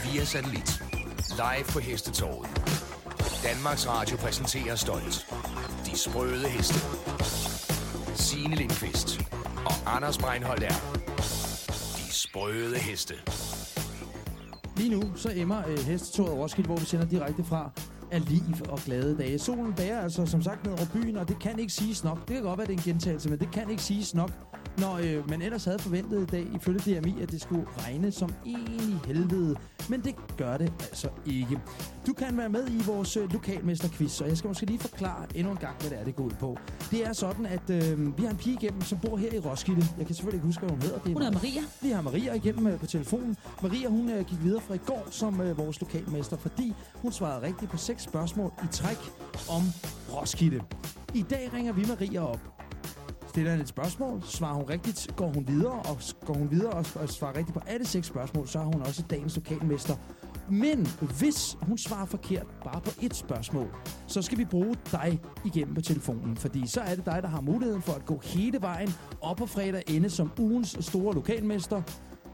S1: Via satellit. Live på Hestetorvet. Danmarks Radio præsenterer stolt. De sprøde heste. Signe Lindqvist og Anders Breinholt er. De sprøde heste.
S2: Lige nu så emmer øh, hestetoget Roskilde, hvor vi sender direkte fra af liv og glade dage. Solen bager altså som sagt ned over byen, og det kan ikke siges nok. Det kan godt være, det er en gentagelse, men det kan ikke siges nok, når øh, man ellers havde forventet i dag, ifølge DMI, at det skulle regne som en i helvede. Men det gør det altså ikke. Du kan være med i vores øh, lokalmesterquiz, og jeg skal måske lige forklare endnu en gang, hvad det er, det går ud på. Det er sådan, at øh, vi har en pige igennem, som bor her i Roskilde. Jeg kan selvfølgelig ikke huske, hvad hun hedder. Det
S3: Hun hedder Maria.
S2: vi har Maria igennem øh, på telefonen. Maria, hun øh, gik videre fra i går som øh, vores lokalmester, fordi hun svarede rigtigt på seks spørgsmål i træk om Roskilde. I dag ringer vi Maria op. Stiller hende et spørgsmål, svarer hun rigtigt, går hun videre, og går hun videre og, og svarer rigtigt på alle seks spørgsmål, så er hun også dagens lokalmester. Men hvis hun svarer forkert bare på et spørgsmål, så skal vi bruge dig igennem på telefonen, fordi så er det dig, der har muligheden for at gå hele vejen op på fredag ende som ugens store lokalmester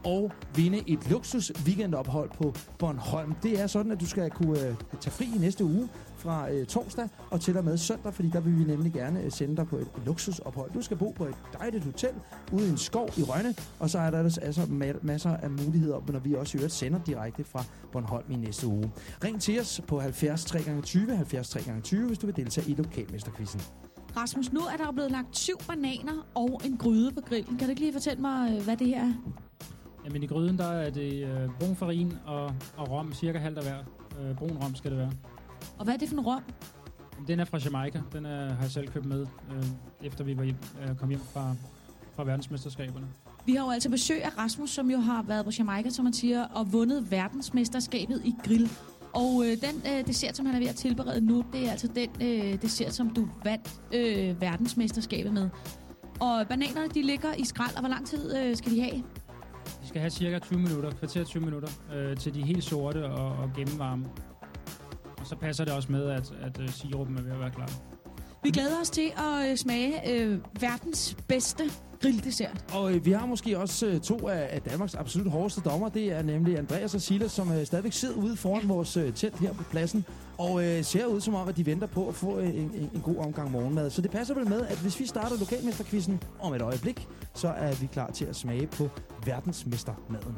S2: og vinde et luksus weekendophold på Bornholm. Det er sådan, at du skal kunne øh, tage fri i næste uge fra øh, torsdag og til og med søndag, fordi der vil vi nemlig gerne øh, sende dig på et luksusophold. Du skal bo på et dejligt hotel ude i en skov i Rønne, og så er der ellers altså ma- masser af muligheder, når vi også i øvrigt sender direkte fra Bornholm i næste uge. Ring til os på 70 3x20, 70 3x20, hvis du vil deltage i lokalmesterquizzen.
S3: Rasmus, nu er der jo blevet lagt syv bananer og en gryde på grillen. Kan du ikke lige fortælle mig, øh, hvad det her er?
S7: Jamen i gryden, der er det øh, brun farin og, og rom, cirka halvt af hver. Øh, brun rom skal det være.
S3: Og hvad er det for en rom?
S7: Den er fra Jamaica. Den er, har jeg selv købt med, øh, efter vi var hjem, øh, kom hjem fra, fra verdensmesterskaberne.
S3: Vi har jo altså besøg af Rasmus, som jo har været på Jamaica, som man siger, og vundet verdensmesterskabet i grill. Og øh, den øh, dessert, som han er ved at tilberede nu, det er altså den øh, dessert, som du vandt øh, verdensmesterskabet med. Og bananerne, de ligger i skrald, og hvor lang tid øh, skal de have?
S7: Skal have cirka 20 minutter, kvarter 20 minutter, øh, til de er helt sorte og, og gennemvarme. Og så passer det også med, at, at øh, uh, sirupen er ved at være klar.
S3: Vi glæder os til at øh, smage øh, verdens bedste grilldessert.
S2: Og øh, vi har måske også øh, to af, af Danmarks absolut hårdeste dommer. Det er nemlig Andreas og Silas, som øh, stadigvæk sidder ude foran vores øh, telt her på pladsen. Og øh, ser ud som om, at de venter på at få øh, en, en, en god omgang morgenmad. Så det passer vel med, at hvis vi starter lokalmesterquizzen om et øjeblik, så er vi klar til at smage på verdensmestermaden.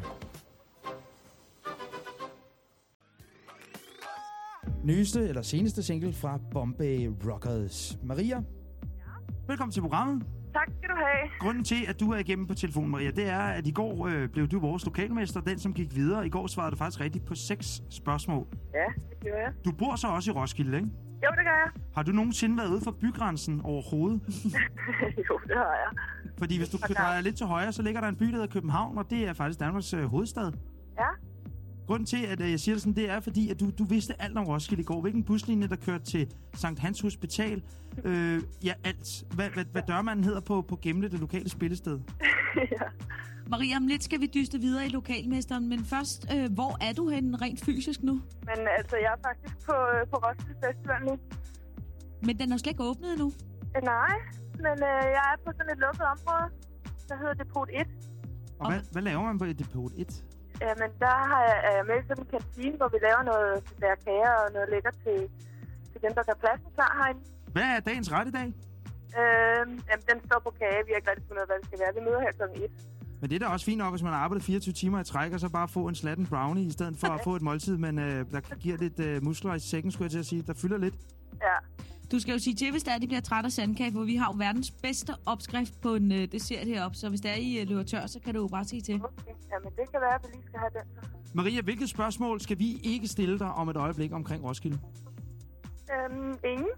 S2: Nyeste eller seneste single fra Bombay Rockers. Maria? Ja? Velkommen til programmet.
S10: Tak skal du have.
S2: Grunden til, at du er igennem på telefonen, Maria, det er, at i går øh, blev du vores lokalmester, den som gik videre. I går svarede du faktisk rigtigt på seks spørgsmål.
S10: Ja, det gjorde jeg.
S2: Du bor så også i Roskilde, ikke?
S10: Jo, det gør jeg.
S2: Har du nogensinde været ude for bygrænsen overhovedet?
S10: jo, det har jeg.
S2: Fordi hvis du drejer lidt til højre, så ligger der en by, der hedder København, og det er faktisk Danmarks øh, hovedstad.
S10: Ja.
S2: Grunden til, at øh, jeg siger det sådan, det er fordi, at du, du vidste alt om Roskilde i går. Hvilken buslinje, der kørte til Sankt Hans Hospital. Øh, ja, alt. Hvad, hvad, hvad dørmanden hedder på, på Gemle, det lokale spillested.
S3: Maria, om lidt skal vi dyste videre i lokalmesteren, men først, øh, hvor er du henne rent fysisk nu?
S10: Men altså, jeg er faktisk på, øh, på Roskilde Festival nu.
S3: Men den er slet ikke åbnet endnu.
S10: Øh, nej, men øh, jeg er på sådan et lukket område, der hedder Depot 1.
S2: Og hvad, hvad laver man på Depot 1?
S10: Jamen, der har jeg, er jeg med i sådan en kantine, hvor vi laver noget der kager og noget lækker til, til dem, der gør pladsen klar herinde.
S2: Hvad er dagens ret i dag?
S10: Øh, jamen, den står på kage. Vi har ikke rigtig fundet hvad det skal være. Vi møder her kl. 1.
S2: Men det er da også fint nok, hvis man har arbejdet 24 timer i træk, og så bare få en slatten brownie, i stedet for at få et måltid, men øh, der giver lidt øh, muskler i sækken, skulle jeg til at sige. Der fylder lidt.
S10: Ja.
S3: Du skal jo sige til, hvis der er, de bliver træt af sandkage, for vi har jo verdens bedste opskrift på en øh, dessert heroppe, så hvis der er, I øh, løber tør, så kan du jo bare sige til.
S10: Okay. Jamen, det kan være, at vi lige skal have den.
S2: Maria, hvilket spørgsmål skal vi ikke stille dig om et øjeblik omkring Roskilde?
S10: Øhm, ingen.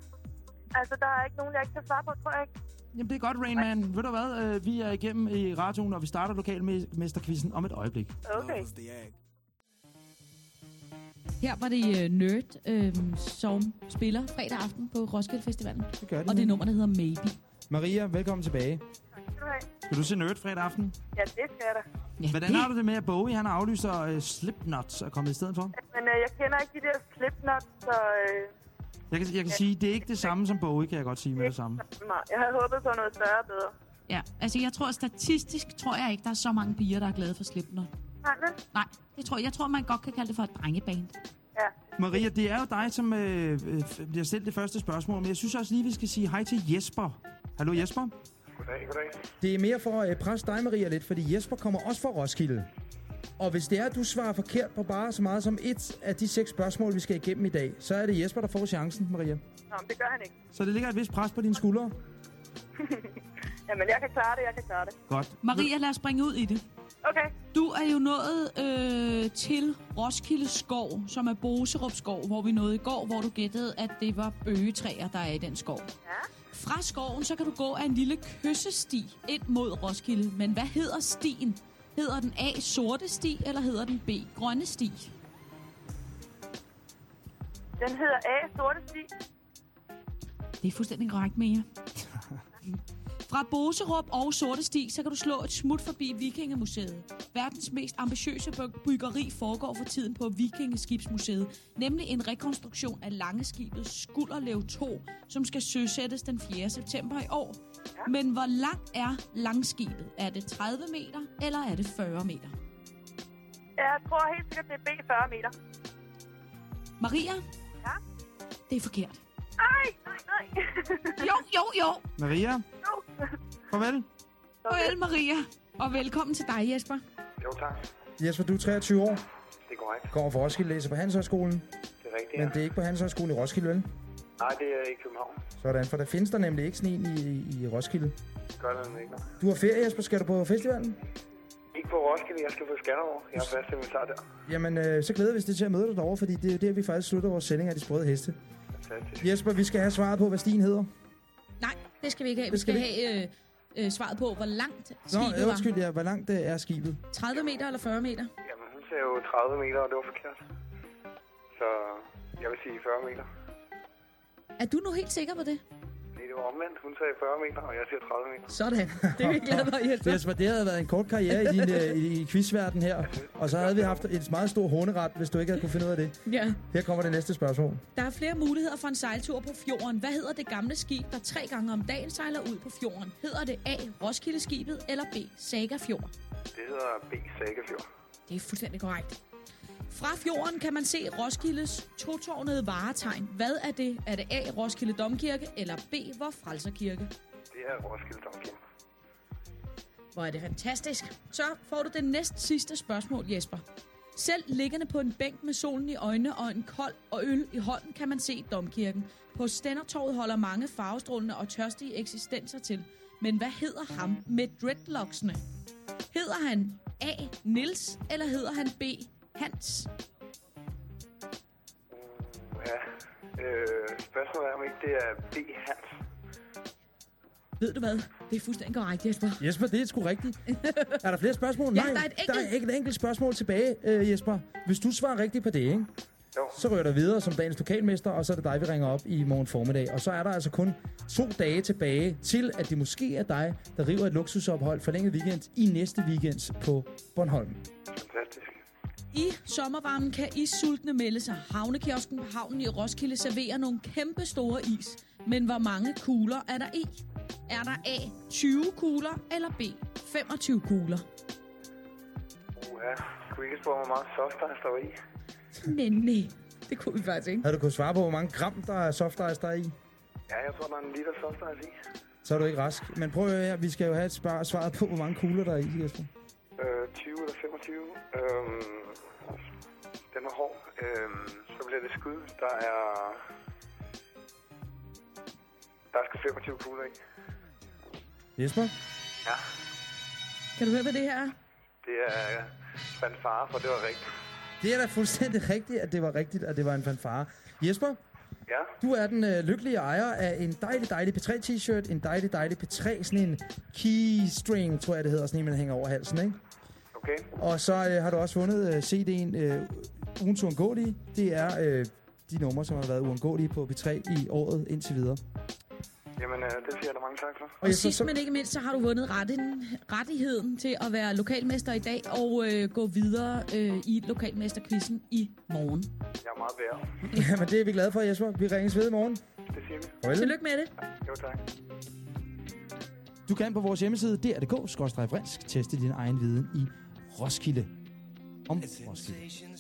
S10: Altså, der er ikke nogen, jeg ikke kan svare på, tror jeg ikke.
S2: Jamen, det er godt, Rain Man. Ved du hvad? Øh, vi er igennem i radioen, og vi starter lokalmesterquizzen om et øjeblik.
S10: Okay.
S3: Her var det øh, Nerd, øh, som spiller fredag aften på Roskilde Festivalen.
S2: Det gør de.
S3: Og det nummer, der hedder Maybe.
S2: Maria, velkommen tilbage.
S10: Skal du have?
S2: Vil du se Nerd fredag aften?
S10: Ja, det skal jeg da.
S3: Ja,
S2: Hvordan har du det med, at Bowie han har aflyst, og uh, Slipknot er kommet i stedet for?
S10: Men øh, jeg kender ikke de der slipknot, så øh,
S2: Jeg kan, jeg kan sige, det er ikke det samme som Bowie, kan jeg godt sige med det samme.
S10: nej, jeg havde håbet på noget større og bedre.
S3: Ja, altså jeg tror statistisk, tror jeg ikke, der er så mange piger, der er glade for Slipknot.
S10: Nej,
S3: Nej, det tror jeg. Jeg tror, man godt kan kalde det for et drengeband.
S10: ja.
S2: Maria, det er jo dig, som øh, øh, bliver stillet det første spørgsmål, men jeg synes også lige, vi skal sige hej til Jesper. Hallo Jesper.
S5: Goddag, goddag.
S2: Det er mere for at øh, presse dig, Maria, lidt, fordi Jesper kommer også fra Roskilde. Og hvis det er, at du svarer forkert på bare så meget som et af de seks spørgsmål, vi skal igennem i dag, så er det Jesper, der får chancen, Maria.
S10: Nå, men det gør han ikke.
S2: Så det ligger et vist pres på dine skuldre.
S10: Jamen, jeg kan klare det, jeg kan klare det.
S2: Godt.
S3: Maria, lad os springe ud i det.
S10: Okay.
S3: Du er jo nået øh, til Roskilde Skov, som er Boserup Skov, hvor vi nåede i går, hvor du gættede, at det var bøgetræer, der er i den skov.
S10: Ja.
S3: Fra skoven, så kan du gå af en lille kyssesti ind mod Roskilde. Men hvad hedder stien? Hedder den A, sorte sti, eller hedder den B, grønne sti?
S10: Den hedder A, sorte sti.
S3: Det er fuldstændig korrekt, Mia. Fra Boserup og Sorte Sti, så kan du slå et smut forbi Vikingemuseet. Verdens mest ambitiøse by- byggeri foregår for tiden på Vikingeskibsmuseet, nemlig en rekonstruktion af langeskibet Skulderlev 2, som skal søsættes den 4. september i år. Men hvor langt er langskibet? Er det 30 meter, eller er det 40 meter?
S10: Jeg tror helt sikkert, det er B, 40 meter.
S3: Maria?
S10: Ja?
S3: Det er forkert.
S10: Ej, nej, nej.
S3: Jo, jo, jo.
S2: Maria,
S10: Jo.
S2: farvel.
S3: Farvel, Maria. Og velkommen til dig, Jesper.
S5: Jo, tak.
S2: Jesper, du er 23 år,
S5: Det er korrekt.
S2: kommer fra Roskilde, læser på Handelshøjskolen,
S5: Det er rigtigt,
S2: men det er ikke på Handelshøjskolen i Roskilde, vel?
S5: Nej, det er i København.
S2: Sådan, for der findes der nemlig ikke sådan en i, i, Roskilde.
S5: Gør det ikke noget.
S2: Du har ferie, Jesper. Skal du på festivalen?
S5: Ikke på Roskilde, jeg skal på Skanderborg. Jeg har fast inventar der.
S2: Jamen, øh, så glæder vi os til at møde dig derovre, fordi det er jo der, vi faktisk slutter vores sending af de sprøde heste.
S5: Fantastisk.
S2: Jesper, vi skal have svaret på, hvad stien hedder.
S3: Nej, det skal vi ikke have. Vi
S2: Det skal
S3: skal,
S2: vi
S3: have øh, øh, svaret på, hvor langt
S2: Nå,
S3: skibet
S2: øh,
S3: var.
S2: undskyld, ja, hvor langt øh, er skibet?
S3: 30 meter eller 40 meter?
S5: Jamen, hun sagde jo 30 meter, og det var forkert. Så jeg vil sige 40 meter.
S3: Er du nu helt sikker på det?
S5: Det var omvendt. Hun sagde 40 meter, og jeg siger 30 meter.
S3: Sådan. Det er vi glade for, Jesper.
S2: Jesper, det havde været en kort karriere i, din, øh, i, i quizverden her, og så havde vi haft et meget stor håneret, hvis du ikke havde kunne finde ud af det.
S3: Ja.
S2: Her kommer det næste spørgsmål.
S3: Der er flere muligheder for en sejltur på fjorden. Hvad hedder det gamle skib, der tre gange om dagen sejler ud på fjorden? Hedder det A. Roskildeskibet eller B. Sagafjord?
S5: Det hedder B. Sagafjord.
S3: Det er fuldstændig korrekt. Fra fjorden kan man se Roskildes totårnede varetegn. Hvad er det? Er det A. Roskilde Domkirke eller B. Vor Frelserkirke?
S5: Det er Roskilde Domkirke.
S3: Hvor er det fantastisk. Så får du det næst sidste spørgsmål, Jesper. Selv liggende på en bænk med solen i øjnene og en kold og øl i hånden, kan man se domkirken. På Stændertorvet holder mange farvestrålende og tørstige eksistenser til. Men hvad hedder ham med dreadlocksene? Hedder han A. Nils eller hedder han B. Hans?
S5: Ja. Øh, spørgsmålet er, om ikke det er B. Hans.
S3: Ved du hvad? Det er fuldstændig korrekt, Jesper.
S2: Jesper, det er sgu rigtigt. er der flere spørgsmål?
S3: Ja,
S2: Nej,
S3: der er et
S2: der
S3: enkelt.
S2: er ikke et enkelt spørgsmål tilbage, øh, Jesper. Hvis du svarer rigtigt på det, ikke?
S5: Jo.
S2: så ryger der videre som dagens lokalmester, og så er det dig, vi ringer op i morgen formiddag. Og så er der altså kun to dage tilbage til, at det måske er dig, der river et luksusophold forlænget weekend i næste weekend på Bornholm.
S5: Fantastisk.
S3: I sommervarmen kan issultne melde sig. Havnekiosken på havnen i Roskilde serverer nogle kæmpe store is. Men hvor mange kugler er der i? Er der A. 20 kugler eller B. 25 kugler?
S5: Uha. Skulle I ikke spørge, hvor meget soft ice der var i?
S3: Nej, nej. Det kunne vi faktisk ikke.
S2: Har du kunnet svare på, hvor mange gram der er soft ice der er i?
S5: Ja, jeg tror, der er en liter soft ice i.
S2: Så er du ikke rask. Men prøv at høre her, vi skal jo have et svaret på, hvor mange kugler der er i, Jesper.
S5: Øh, 20 eller 25. Øhm, den er hård. Øhm, så bliver det skud. Der er... Der skal 25 kugler i.
S2: Jesper?
S5: Ja,
S3: Kan du høre, hvad det her er?
S5: det er fanfare, for det var rigtigt.
S2: Det er da fuldstændig rigtigt, at det var rigtigt, at det var en fanfare. Jesper,
S5: Ja,
S2: du er den øh, lykkelige ejer af en dejlig, dejlig P3-t-shirt, en dejlig, dejlig P3, sådan en keystring, tror jeg det hedder, sådan en, man hænger over halsen, ikke?
S5: okay.
S2: Og så øh, har du også vundet øh, CD'en øh, Ugens Uundgåelige. Det er øh, de numre, som har været uundgåelige på P3 i året indtil videre.
S5: Jamen, øh, det siger jeg da mange tak for.
S3: Og sidst men ikke mindst, så har du vundet retten, rettigheden til at være lokalmester i dag og øh, gå videre øh, i lokalmesterquizzen i morgen.
S5: Jeg er meget værd.
S2: Jamen, det er vi glade for, Jesper. Vi ringes ved i morgen.
S5: Det siger vi.
S2: Farvel.
S3: Tillykke med det.
S5: Jo, tak.
S2: Du kan på vores hjemmeside dr.dk-vrinsk teste din egen viden i Roskilde. Om Roskilde.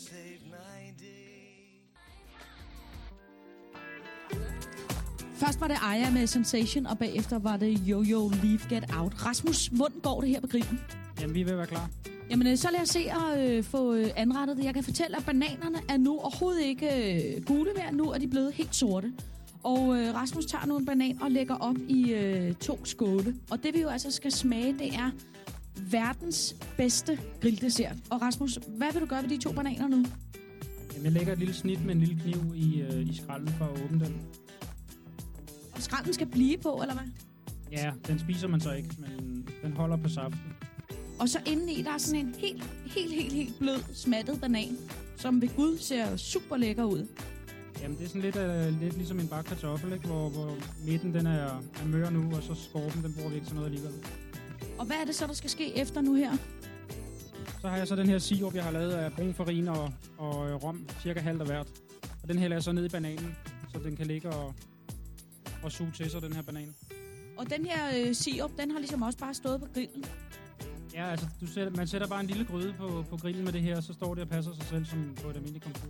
S3: Først var det Aya med Sensation, og bagefter var det Yo-Yo Leave Get Out. Rasmus, hvordan går det her på grillen?
S7: Jamen, vi vil være klar.
S3: Jamen, øh, så lad os se at øh, få øh, anrettet det. Jeg kan fortælle, at bananerne er nu overhovedet ikke øh, gule mere. Nu er de blevet helt sorte. Og øh, Rasmus tager nu en banan og lægger op i øh, to skåle. Og det vi jo altså skal smage, det er verdens bedste grilldessert. Og Rasmus, hvad vil du gøre ved de to bananer nu?
S7: Jamen, jeg lægger et lille snit med en lille kniv i, øh, i skralden for at åbne den.
S3: Og skralden skal blive på, eller hvad?
S7: Ja, den spiser man så ikke, men den holder på saften.
S3: Og så indeni, der er sådan en helt, helt, helt, helt blød, smattet banan, som ved Gud ser super lækker ud.
S7: Jamen, det er sådan lidt, øh, lidt ligesom en bagt kartoffel, ikke? Hvor, hvor midten den er, er mør nu, og så skorpen, den bruger vi ikke til noget alligevel.
S3: Og hvad er det så, der skal ske efter nu her?
S7: Så har jeg så den her sirup, jeg har lavet af brun farin og, og rom, cirka halvt af hvert. Og den hælder jeg så ned i bananen, så den kan ligge og, og suge til sig, den her banan.
S3: Og den her øh, sirup, den har ligesom også bare stået på grillen.
S7: Ja, altså, du sætter, man sætter bare en lille gryde på, på grillen med det her, og så står det og passer sig selv som på et almindeligt komfur.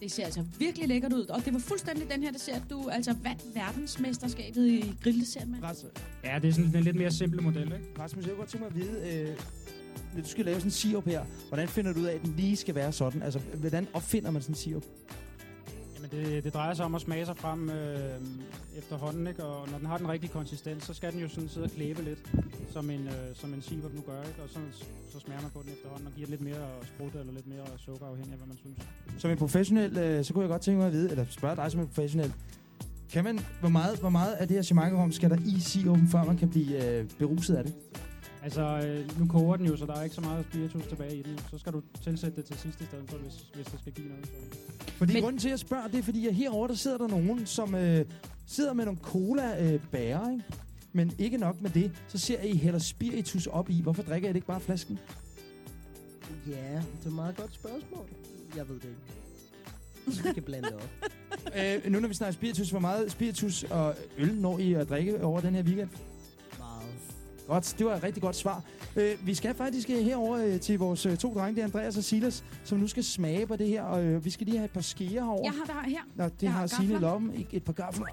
S3: Det ser altså virkelig lækkert ud. Og det var fuldstændig den her dessert, du altså vandt verdensmesterskabet i grilldessert med.
S2: Rasmus,
S7: Ja, det er sådan en lidt mere simple model, ikke?
S2: Rasmus, jeg kunne godt tænke mig at vide, øh, når du skal lave sådan en sirup her, hvordan finder du ud af, at den lige skal være sådan? Altså, hvordan opfinder man sådan en sirup?
S7: Men det, det drejer sig om at smage sig frem øh, efterhånden, ikke? Og når den har den rigtige konsistens, så skal den jo sådan sidde og klæbe lidt, som en, øh, som en sirup nu gør, ikke? Og så, så smager man på den efterhånden og giver lidt mere sprut eller lidt mere sukker, afhængig af, hvad man synes.
S2: Som en professionel, øh, så kunne jeg godt tænke mig at vide, eller spørge dig som en professionel, kan man, hvor meget, hvor meget af det her champagnerom skal der i sirupen, før man kan blive øh, beruset af det?
S7: Altså, øh, nu koger den jo, så der er ikke så meget spiritus tilbage i den. Så skal du tilsætte det til sidst i stedet for, hvis, hvis det skal give noget. Så.
S2: Fordi Men... grunden til, at jeg spørger, det er, fordi at herovre der sidder der nogen, som øh, sidder med nogle cola-bærer, ikke? Men ikke nok med det, så ser jeg, I hælder spiritus op i. Hvorfor drikker I det ikke bare flasken?
S11: Ja, det er et meget godt spørgsmål. Jeg ved det ikke. Vi kan blande det op.
S2: øh, nu når vi snakker spiritus, hvor meget spiritus og øl når I at drikke over den her weekend? Godt, det var et rigtig godt svar. Øh, vi skal faktisk øh, herover øh, til vores øh, to drenge, det er Andreas og Silas, som nu skal smage på det her, og øh, vi skal lige have et par skeer herover.
S3: Jeg har det her.
S2: Nå, det
S3: Jeg
S2: har
S3: har
S2: Signe lommen, et, et par gafler.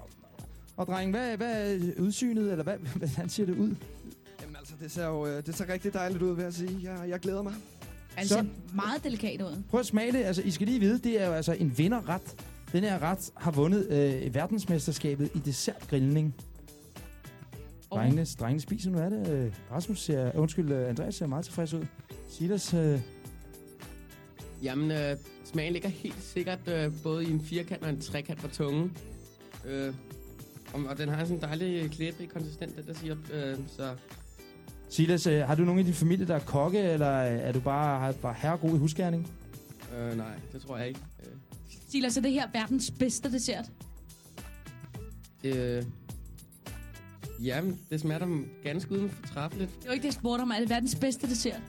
S2: Og dreng, hvad, hvad er udsynet, eller hvad, hvordan ser det ud?
S8: Jamen altså, det ser jo øh, det ser rigtig dejligt ud, vil jeg sige. Jeg, jeg glæder mig.
S3: Altså,
S2: Så-
S3: meget delikat ud.
S2: Prøv at smage det. Altså, I skal lige vide, det er jo altså en vinderret. Den her ret har vundet øh, verdensmesterskabet i dessertgrillning. Drengene, drengene spiser nu af det. Øh, Rasmus ser, undskyld, øh, Andreas ser meget tilfreds ud. Silas, øh,
S9: Jamen, øh, smagen ligger helt sikkert øh, både i en firkant og en trekant på tungen. Øh, og, og den har sådan en dejlig klæbrig konsistent, den der siger, øh, så
S2: Silas øh, har du nogen i din familie, der er kokke, eller øh, er du bare, har, bare herregod i husgærning?
S9: øh, nej, det tror jeg ikke. Øh,
S3: Silas, er det her verdens bedste dessert?
S9: øh, jamen, det smager da ganske uden fortræffeligt.
S3: Det er jo ikke det, jeg spurgte om. Er det verdens bedste dessert?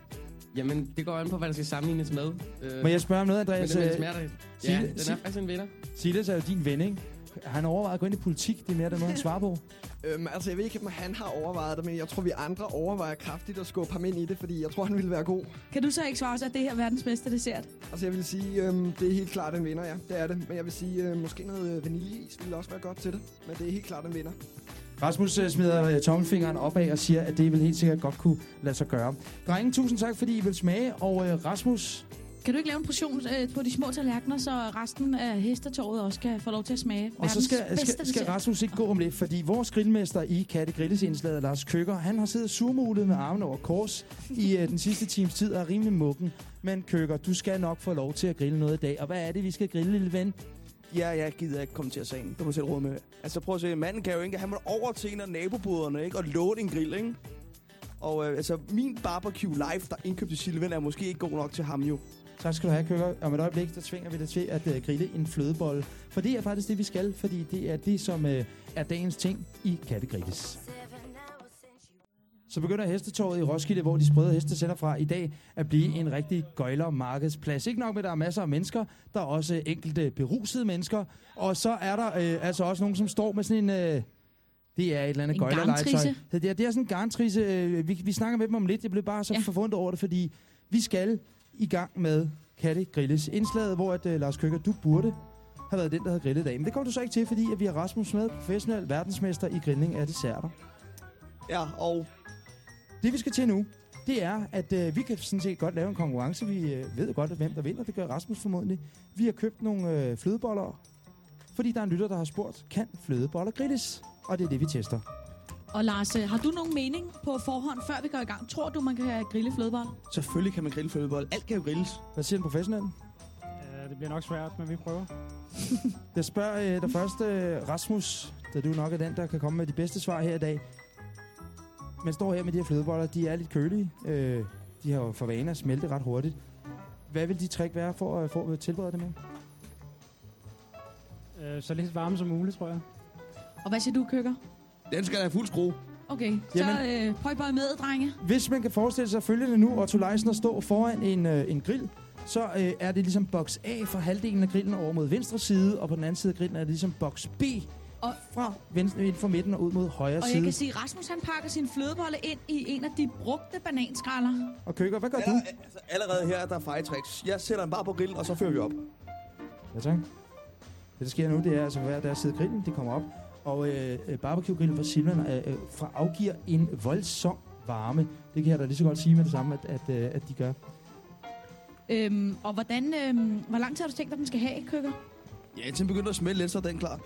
S9: Jamen, det går an på, hvad der skal sammenlignes med. Øh,
S2: Må jeg spørge om noget, Andreas?
S9: det, men det smager da... Ja, den er faktisk en vinder.
S2: Silas er jo din ven, ikke? Har han overvejet at gå ind i politik? Det er mere den måde, han svarer på.
S8: Øhm, altså, jeg ved ikke, om han har overvejet det, men jeg tror, vi andre overvejer kraftigt at skubbe ham ind i det, fordi jeg tror, han ville være god.
S3: Kan du så ikke svare os, at det her er verdens bedste dessert?
S8: Altså, jeg vil sige, øhm, det er helt klart en vinder, ja. Det er det. Men jeg vil sige, øh, måske noget øh, vaniljeis ville også være godt til det. Men det er helt klart en vinder.
S2: Rasmus øh, smider øh, tommelfingeren opad og siger, at det vil helt sikkert godt kunne lade sig gøre. Drenge, tusind tak, fordi I vil smage. Og øh, Rasmus,
S3: Kan du ikke lave en portion øh, på de små tallerkener, så resten af hestetorvet også kan få lov til at smage
S2: og så skal, skal, skal? Rasmus ikke gå om lidt, fordi vores grillmester i Katte Grilles indslaget, Lars Køkker, han har siddet surmulet med armen over kors i øh, den sidste times tid og er rimelig mukken. Men Køkker, du skal nok få lov til at grille noget i dag. Og hvad er det, vi skal grille, lille ven?
S6: Ja, jeg gider ikke komme til at sagen. Det må jeg selv råde med. Altså prøv at se, manden kan jo ikke, han må over til en af naboboderne, ikke? Og låne en grill, ikke? Og øh, altså, min barbecue live, der indkøbte indkøbt i er måske ikke god nok til ham jo.
S2: Tak skal du have, Køkker. Om et øjeblik, der tvinger vi dig til at uh, grille en flødebolle. For det er faktisk det, vi skal, fordi det er det, som uh, er dagens ting i Kattegrilles. Så begynder hestetorvet i Roskilde, hvor de sprøde heste sender fra i dag, at blive en rigtig gøjler markedsplads. Ikke nok med, at der er masser af mennesker, der er også enkelte berusede mennesker, og så er der øh, altså også nogen, som står med sådan en... Øh, det er et eller andet gøjlerlegetøj. Det er, det er sådan en garntrisse. Øh, vi, vi snakker med dem om lidt. Jeg blev bare så ja. Forfundet over det, fordi vi skal i gang med Katte Grilles indslaget, hvor at, uh, Lars Køkker, du burde have været den, der havde grillet i dag. Men det kommer du så ikke til, fordi at vi har Rasmus med, professionel verdensmester i grillning af desserter.
S6: Ja, og
S2: Det vi skal til nu, det er, at øh, vi kan sådan set godt lave en konkurrence. Vi øh, ved godt, hvem der vinder. Det gør Rasmus formodentlig. Vi har købt nogle øh, flødeboller, fordi der er en lytter, der har spurgt, kan flødeboller grilles? Og det er det, vi tester.
S3: Og Lars, øh, har du nogen mening på forhånd, før vi går i gang? Tror du, man kan grille flødeboller?
S6: Selvfølgelig kan man grille flødeboller. Alt kan jo grilles.
S2: Hvad siger den professionelle?
S7: Ja, det bliver nok svært, men vi prøver.
S2: Jeg spørger øh, der første øh, Rasmus, da du nok er den, der kan komme med de bedste svar her i dag. Man står her med de her flødeboller. De er lidt kølige. Øh, de har jo for vane at smelte ret hurtigt. Hvad vil de trick være for at få tilberede det med?
S7: Øh, så lidt varme som muligt, tror jeg.
S3: Og hvad siger du, køkker?
S6: Den skal have fuld skrue.
S3: Okay, så
S2: Jamen-
S3: øh, pøj pøj med, drenge.
S2: Hvis man kan forestille sig følgende nu, Otto Leisner står foran en, øh, en grill, så øh, er det ligesom boks A fra halvdelen af grillen over mod venstre side, og på den anden side af grillen er det ligesom boks B
S3: Og,
S2: fra, venstre, ind fra midten og ud mod højre
S3: og jeg
S2: side.
S3: kan sige, Rasmus han pakker sin flødebolle ind i en af de brugte bananskralder.
S2: Og Køkker, hvad gør
S6: Ja,
S2: du?
S6: altså, allerede her, der er fejtricks. Jeg sætter den bare på grillen, og så fører vi op.
S2: Ja, tak. Det, der sker nu, det er altså hver deres side grillen, det kommer op. Og øh, øh, barbecue-grillen fra Silvan øh, øh, fra afgiver en voldsom varme. Det kan jeg da lige så godt sige med det samme, at, at, øh, at de gør.
S3: Øhm, og hvordan, øhm, hvor lang tid har du tænkt, at den skal have, køkker?
S6: Ja, indtil den begynder at smelte lidt, så er den klar.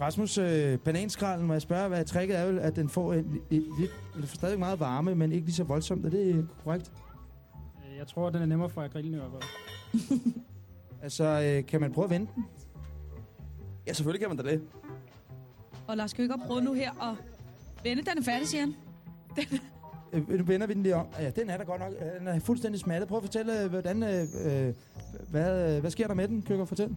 S2: Rasmus, øh, bananskralden, må jeg spørge, hvad tricket er vel, at den får en, den får stadig meget varme, men ikke lige så voldsomt. Er det korrekt?
S7: Øh, Jeg tror, den er nemmere for at grille i hvert fald.
S2: Altså, øh, kan man prøve at vende den?
S6: Ja, selvfølgelig kan man da det.
S3: Og Lars Køkker prøver nu her at vende. Den er færdig, siger han.
S2: Øh, nu vender vi den lige om. Ja, den er der godt nok. Øh, Den er fuldstændig smattet. Prøv at fortælle, øh, hvordan, øh, øh, hvad, øh, hvad sker der med den, Køkker? Fortæl.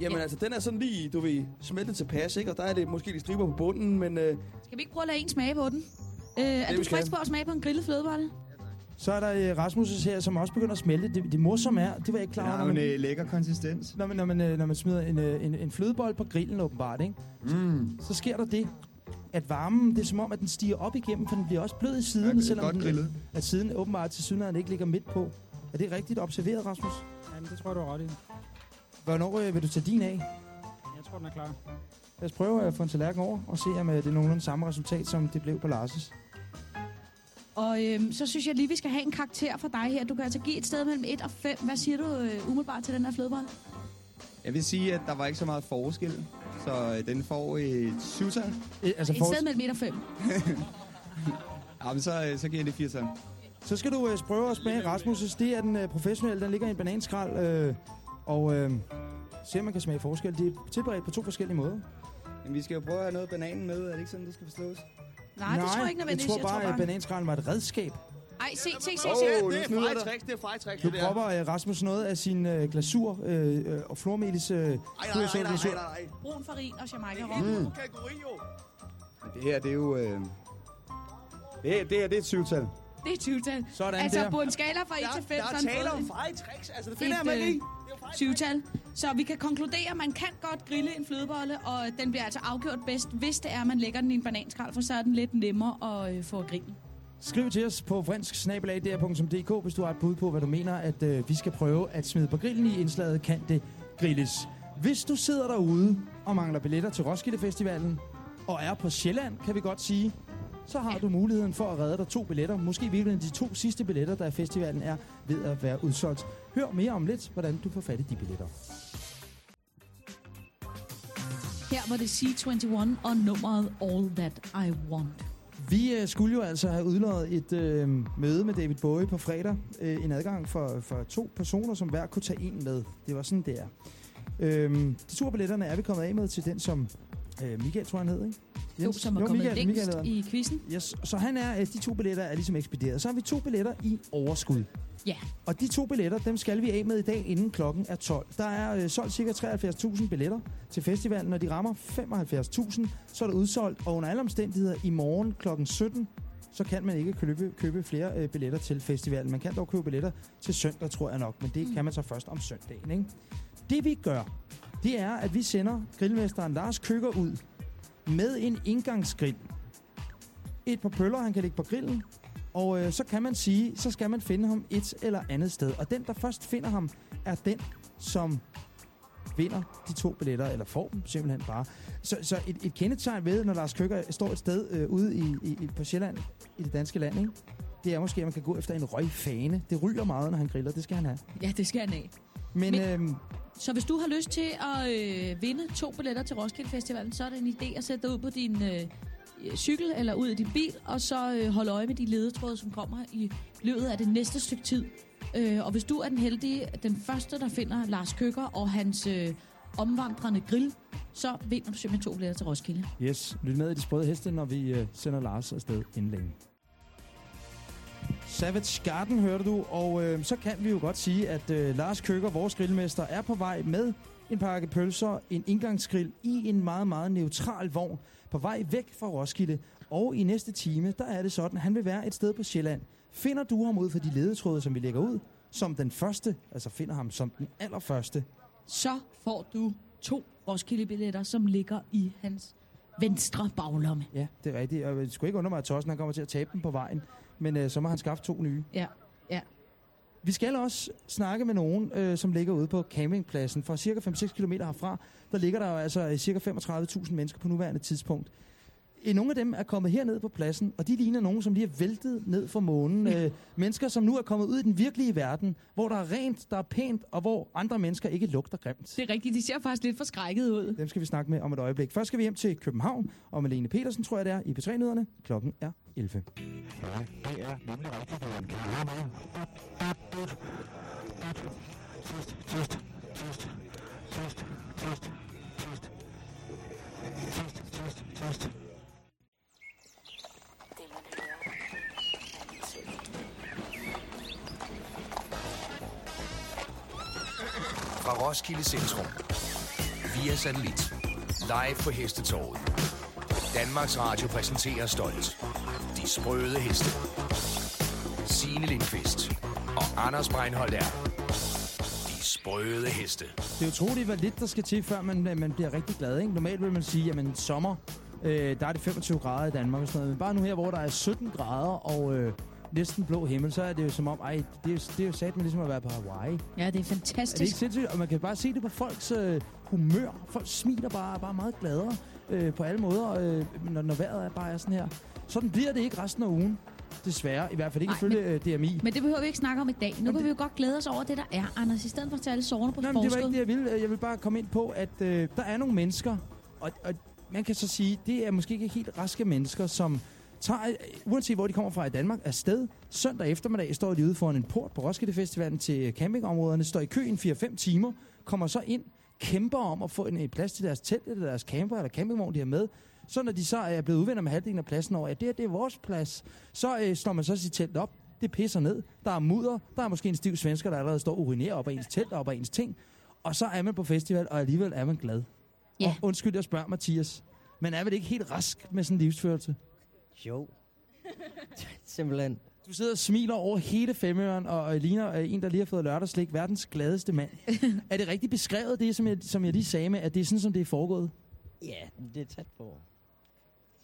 S6: Jamen
S3: Ja.
S6: altså, den er sådan lige, du ved, smeltet til pas, ikke? Og der er det måske de striber på bunden, men øh,
S3: Skal vi ikke prøve at lade en smage på den? Øh, er
S6: vi
S3: du
S6: skal.
S3: frisk på at smage på en grillet flødebolle?
S2: Så er der øh, Rasmus' her, som også begynder at smelte. Det, det morsomme er, det var jeg ikke klar over, når
S12: jo en øh, lækker konsistens.
S2: når man, når man, øh, når man smider en, øh, en, en flødebold på grillen åbenbart, ikke?
S12: Mm.
S2: så sker der det, at varmen, det er som om, at den stiger op igennem, for den bliver også blød i
S12: Ja, det er
S2: selvom
S12: godt
S2: den,
S12: grillet.
S2: at siden åbenbart til syden ikke ligger midt på. Er det rigtigt observeret, Rasmus?
S7: Jamen, det tror jeg, du har ret i.
S2: Hvornår øh, vil du tage din af?
S7: Jeg tror, den er klar.
S2: Lad os prøve at få en tallerken over, og se om øh, det er nogenlunde samme resultat, som det blev på Lars'
S3: Og øhm, så synes jeg lige, vi skal have en karakter for dig her. Du kan altså give et sted mellem 1 og 5. Hvad siger du øh, umiddelbart til den her flødebolle?
S12: Jeg vil sige, at der var ikke så meget forskel, så øh, den får et syvtal.
S2: Øh, altså
S3: Et
S2: for,
S3: sted mellem 1 og 5.
S12: Ja, men så, øh, så giver jeg det firtal.
S2: så skal du øh, prøve at smage Rasmus' Det er den øh, professionelle, den ligger i en bananskrald, øh, og øh, se om man kan smage forskel. Det er tilberedt på to forskellige måder.
S12: Men vi skal jo prøve at have noget bananen med, er det ikke sådan, det skal forstås?
S3: Nej, det tror jeg ikke
S2: jeg
S3: nødvendigvis.
S2: tror bare, at bananskralden var et redskab.
S3: Ej, se, se, se, se.
S12: Åh,
S6: det er fejtricks, det er fejtricks,
S2: Du
S6: det der.
S2: propper øh, Rasmus noget af sin øh, glasur øh, øh, og flormelis øh,
S6: Ej, nej, nej, nej, nej, nej, nej.
S3: Brun farin og Jamaica rom.
S12: Mm.
S6: Kategori, jo.
S12: Men det her, det er jo... Øh... Det, her, det her, det er et syvtal.
S3: Det er 20 tal.
S2: Sådan
S3: Altså
S2: der.
S3: på en skala fra 1
S6: Der,
S3: til 5,
S6: der er tale om
S3: en
S6: fejtricks. Altså, det finder
S3: Et,
S6: jeg mig ikke
S3: syvtal. Så vi kan konkludere, at man kan godt grille en flødebolle, og den bliver altså afgjort bedst, hvis det er, at man lægger den i en bananskrald, for så er den lidt nemmere at øh, få at grille.
S2: Skriv til os på fransk hvis du har et bud på, hvad du mener, at øh, vi skal prøve at smide på grillen i indslaget, kan det grilles. Hvis du sidder derude og mangler billetter til Roskilde Festivalen, og er på Sjælland, kan vi godt sige, så har du muligheden for at redde dig to billetter. Måske virkelig de to sidste billetter, der i festivalen er ved at være udsolgt. Hør mere om lidt, hvordan du får fat i de billetter.
S3: Her var det C21 og nummeret All That I Want.
S2: Vi øh, skulle jo altså have udløjet et øh, møde med David Bowie på fredag. Øh, en adgang for, for to personer, som hver kunne tage en med. Det var sådan, det er. Øhm, de to billetterne er vi kommet af med til den, som øh, Michael, tror han hed, ikke?
S3: Jo, som er kommet
S2: Michael-
S3: længst
S2: Michael
S3: i quizzen.
S2: Yes, så han er, øh, de to billetter er ligesom ekspederet. Så har vi to billetter i overskud.
S3: Ja.
S2: Og de to billetter, dem skal vi af med i dag, inden klokken er 12. Der er øh, solgt ca. 73.000 billetter til festivalen. Når de rammer 75.000, så er det udsolgt. Og under alle omstændigheder i morgen klokken 17, så kan man ikke købe, købe flere øh, billetter til festivalen. Man kan dog købe billetter til søndag, tror jeg nok. Men det
S3: Mm.
S2: kan man så først om søndagen. Ikke? Det vi gør, det er, at vi sender grillmesteren Lars Køkker ud med en indgangsgrill. Et par pøller, han kan lægge på grillen. Og øh, så kan man sige, så skal man finde ham et eller andet sted. Og den, der først finder ham, er den, som vinder de to billetter, eller får dem simpelthen bare. Så, så et, et kendetegn ved, når Lars Køkker står et sted øh, ude i, i, på Sjælland, i det danske land, ikke? det er måske, at man kan gå efter en røgfane. Det ryger meget, når han griller. Det skal han have.
S3: Ja, det skal han af.
S2: Men,
S3: Men-
S2: øhm,
S3: så hvis du har lyst til at øh, vinde to billetter til Roskilde Festivalen, så er det en idé at sætte dig ud på din øh, cykel eller ud i din bil, og så øh, holde øje med de ledetråde, som kommer i løbet af det næste stykke tid. Øh, og hvis du er den heldige, den første, der finder Lars Køkker og hans øh, omvandrende grill, så vinder du simpelthen to billetter til Roskilde.
S2: yes, lyt med i de sprøde heste, når vi øh, sender Lars afsted inden længe. Savage Garden hørte du, og øh, så kan vi jo godt sige, at øh, Lars Køkker, vores grillmester, er på vej med en pakke pølser, en indgangsgrill i en meget, meget neutral vogn, på vej væk fra Roskilde. Og i næste time, der er det sådan, han vil være et sted på Sjælland. Finder du ham ud for de ledetråde, som vi lægger ud, som den første, altså finder ham som den allerførste,
S3: Så får du to Roskilde-billetter, som ligger i hans venstre baglomme.
S2: Ja, det er rigtigt. Og det skulle ikke undre mig, at Tossen han kommer til at tabe dem på vejen. Men øh, så må han skaffe to nye.
S3: Ja, ja.
S2: Vi skal også snakke med nogen, øh, som ligger ude på campingpladsen. Fra cirka 5-6 km herfra, der ligger der jo altså øh, cirka 35.000 mennesker på nuværende tidspunkt. Øh, Nogle af dem er kommet herned på pladsen, og de ligner nogen, som lige er væltet ned fra månen. Øh, mennesker, som nu er kommet ud i den virkelige verden, hvor der er rent, der er pænt, og hvor andre mennesker ikke lugter grimt.
S3: Det er rigtigt, de ser faktisk lidt forskrækket ud.
S2: Dem skal vi snakke med om et øjeblik. Først skal vi hjem til København, og Malene Petersen, tror jeg det er, i P3-nyhederne. Klokken er 11.
S1: Fra Roskilde Centrum. Via satellit. Live på Hestetorvet. Danmarks Radio præsenterer stolt. De sprøde heste. Signe Lindqvist og Anders Breinholt er. De sprøde heste.
S2: Det er utroligt, hvor lidt der skal til, før man, øh, man bliver rigtig glad. Ikke? Normalt vil man sige, at sommer, øh, der er det 25 grader i Danmark og sådan noget. Men bare nu her, hvor der er 17 grader og øh, næsten blå himmel, så er det jo som om, ej, det er, jo- det er jo sat med ligesom at være på Hawaii.
S3: Ja, det er
S2: Er
S3: fantastisk.
S2: det ikke sindssygt? Og man kan bare se det på folks øh, humør. Folk smiler bare, bare meget gladere øh, på alle måder, øh, når, når vejret er bare er sådan her. Sådan bliver det ikke resten af ugen. Desværre. I hvert fald ikke
S3: Ej,
S2: ifølge øh, DMI.
S3: Men det behøver vi ikke snakke om i dag. Nu kan vi jo godt glæde os over det, der er, Anders. I stedet for at tage alle sårene på
S2: Nej, men det var ikke det, jeg ville. Jeg vil bare komme ind på, at øh, der er nogle mennesker, og, og man kan så sige, det er måske ikke helt raske mennesker, som tager, øh, uanset hvor de kommer fra i Danmark, afsted. Søndag eftermiddag står de ude foran en port på Roskilde Festivalen til campingområderne, står i kø i en 4-5 timer, kommer så ind, kæmper om at få en, en plads til deres telt, eller deres camper, eller campingvogn, de har med. Så når de så er blevet udvendt med halvdelen af pladsen over, at det her det er vores plads, så øh, slår man så sit telt op, det pisser ned, der er mudder, der er måske en stiv svensker, der allerede står og urinerer op af ens telt og op af ens ting, og så er man på festival, og alligevel er man glad.
S3: Ja.
S2: Og undskyld, jeg spørger Mathias, men er vel ikke helt rask med sådan en livsførelse?
S11: Jo. Simpelthen.
S2: Du sidder og smiler over hele femøren, og, ligner øh, en, der lige har fået lørdagslik, verdens gladeste mand. er det rigtig beskrevet, det som jeg, som jeg lige sagde med, at det er sådan, som det er foregået?
S11: Ja, det er tæt på.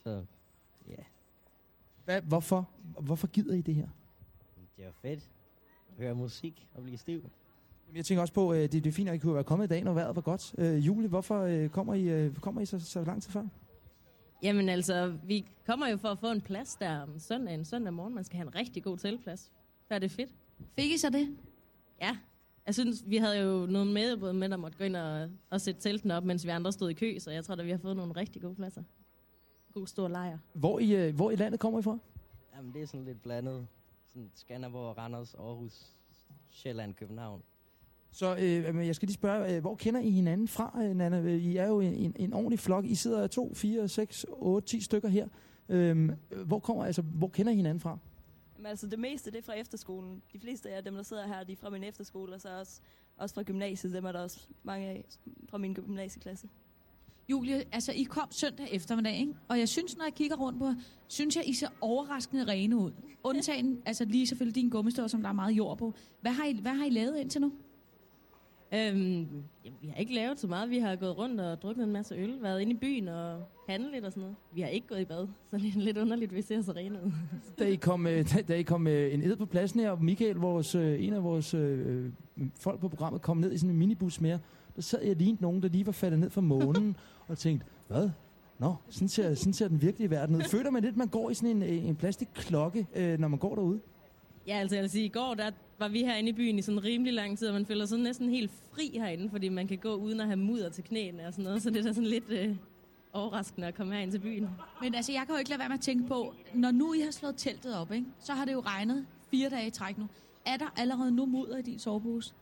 S11: Så, ja.
S2: Hvad, hvorfor? Hvorfor gider I det her?
S11: Det er fedt. Høre musik og blive stiv.
S2: Jamen, Jeg tænker også på, at det, det er fint, at I kunne være kommet i dag, når vejret var godt. Øh, Julie, hvorfor øh, kommer I, øh, kommer I så, så lang tid før?
S13: Jamen altså, vi kommer jo for at få en plads der om søndagen. Søndag morgen, man skal have en rigtig god teltplads. Der er det fedt.
S3: Fik I så det?
S13: Ja. Jeg synes, vi havde jo nogle medbrød med, der måtte gå ind og, og sætte teltene op, mens vi andre stod i kø, så jeg tror, at vi har fået nogle rigtig gode pladser. God stor lejr.
S2: Hvor i, øh, hvor i landet kommer I fra?
S11: Jamen, det er sådan lidt blandet. Sådan Skanderborg, Randers, Aarhus, Sjælland, København.
S2: Så øh, jeg skal lige spørge, øh, hvor kender I hinanden fra, øh, Nana? Øh, I er jo en, en, en ordentlig flok. I sidder to, fire, seks, otte, ti stykker her. Øhm, hvor, kommer, altså, hvor kender I hinanden fra?
S14: Men altså det meste det er fra efterskolen. De fleste af dem, der sidder her, de er fra min efterskole, og så også, også fra gymnasiet. Dem er der også mange af fra min gymnasieklasse.
S3: Julie, altså I kom søndag eftermiddag, ikke? og jeg synes, når jeg kigger rundt på, synes jeg, I ser overraskende rene ud. Undtagen, altså lige selvfølgelig din gummistøv, som der er meget jord på. Hvad har I, hvad har I lavet indtil nu?
S13: Øhm, jamen, vi har ikke lavet så meget. Vi har gået rundt og drukket en masse øl, været inde i byen og handlet lidt og sådan noget. Vi har ikke gået i bad, så det er lidt underligt, vi ser så rene ud.
S2: Da I kom, øh, da, da I kom øh, en ed på pladsen her, og Michael, vores, øh, en af vores øh, folk på programmet, kom ned i sådan en minibus mere, der sad jeg lige nogen, der lige var faldet ned fra månen, og tænkte, hvad? Nå, sådan ser, sådan ser den virkelige verden ud. Føler man lidt, at man går i sådan en, en plastikklokke, øh, når man går derude?
S13: Ja, altså jeg vil sige, i går der var vi herinde i byen i sådan rimelig lang tid, og man føler sig næsten helt fri herinde, fordi man kan gå uden at have mudder til knæene og sådan noget, så det er da sådan lidt øh, overraskende at komme herind til byen.
S3: Men altså, jeg kan jo ikke lade være med at tænke på, når nu I har slået teltet op, ikke, så har det jo regnet fire dage i træk nu. Er der allerede nu mudder i din sovepose?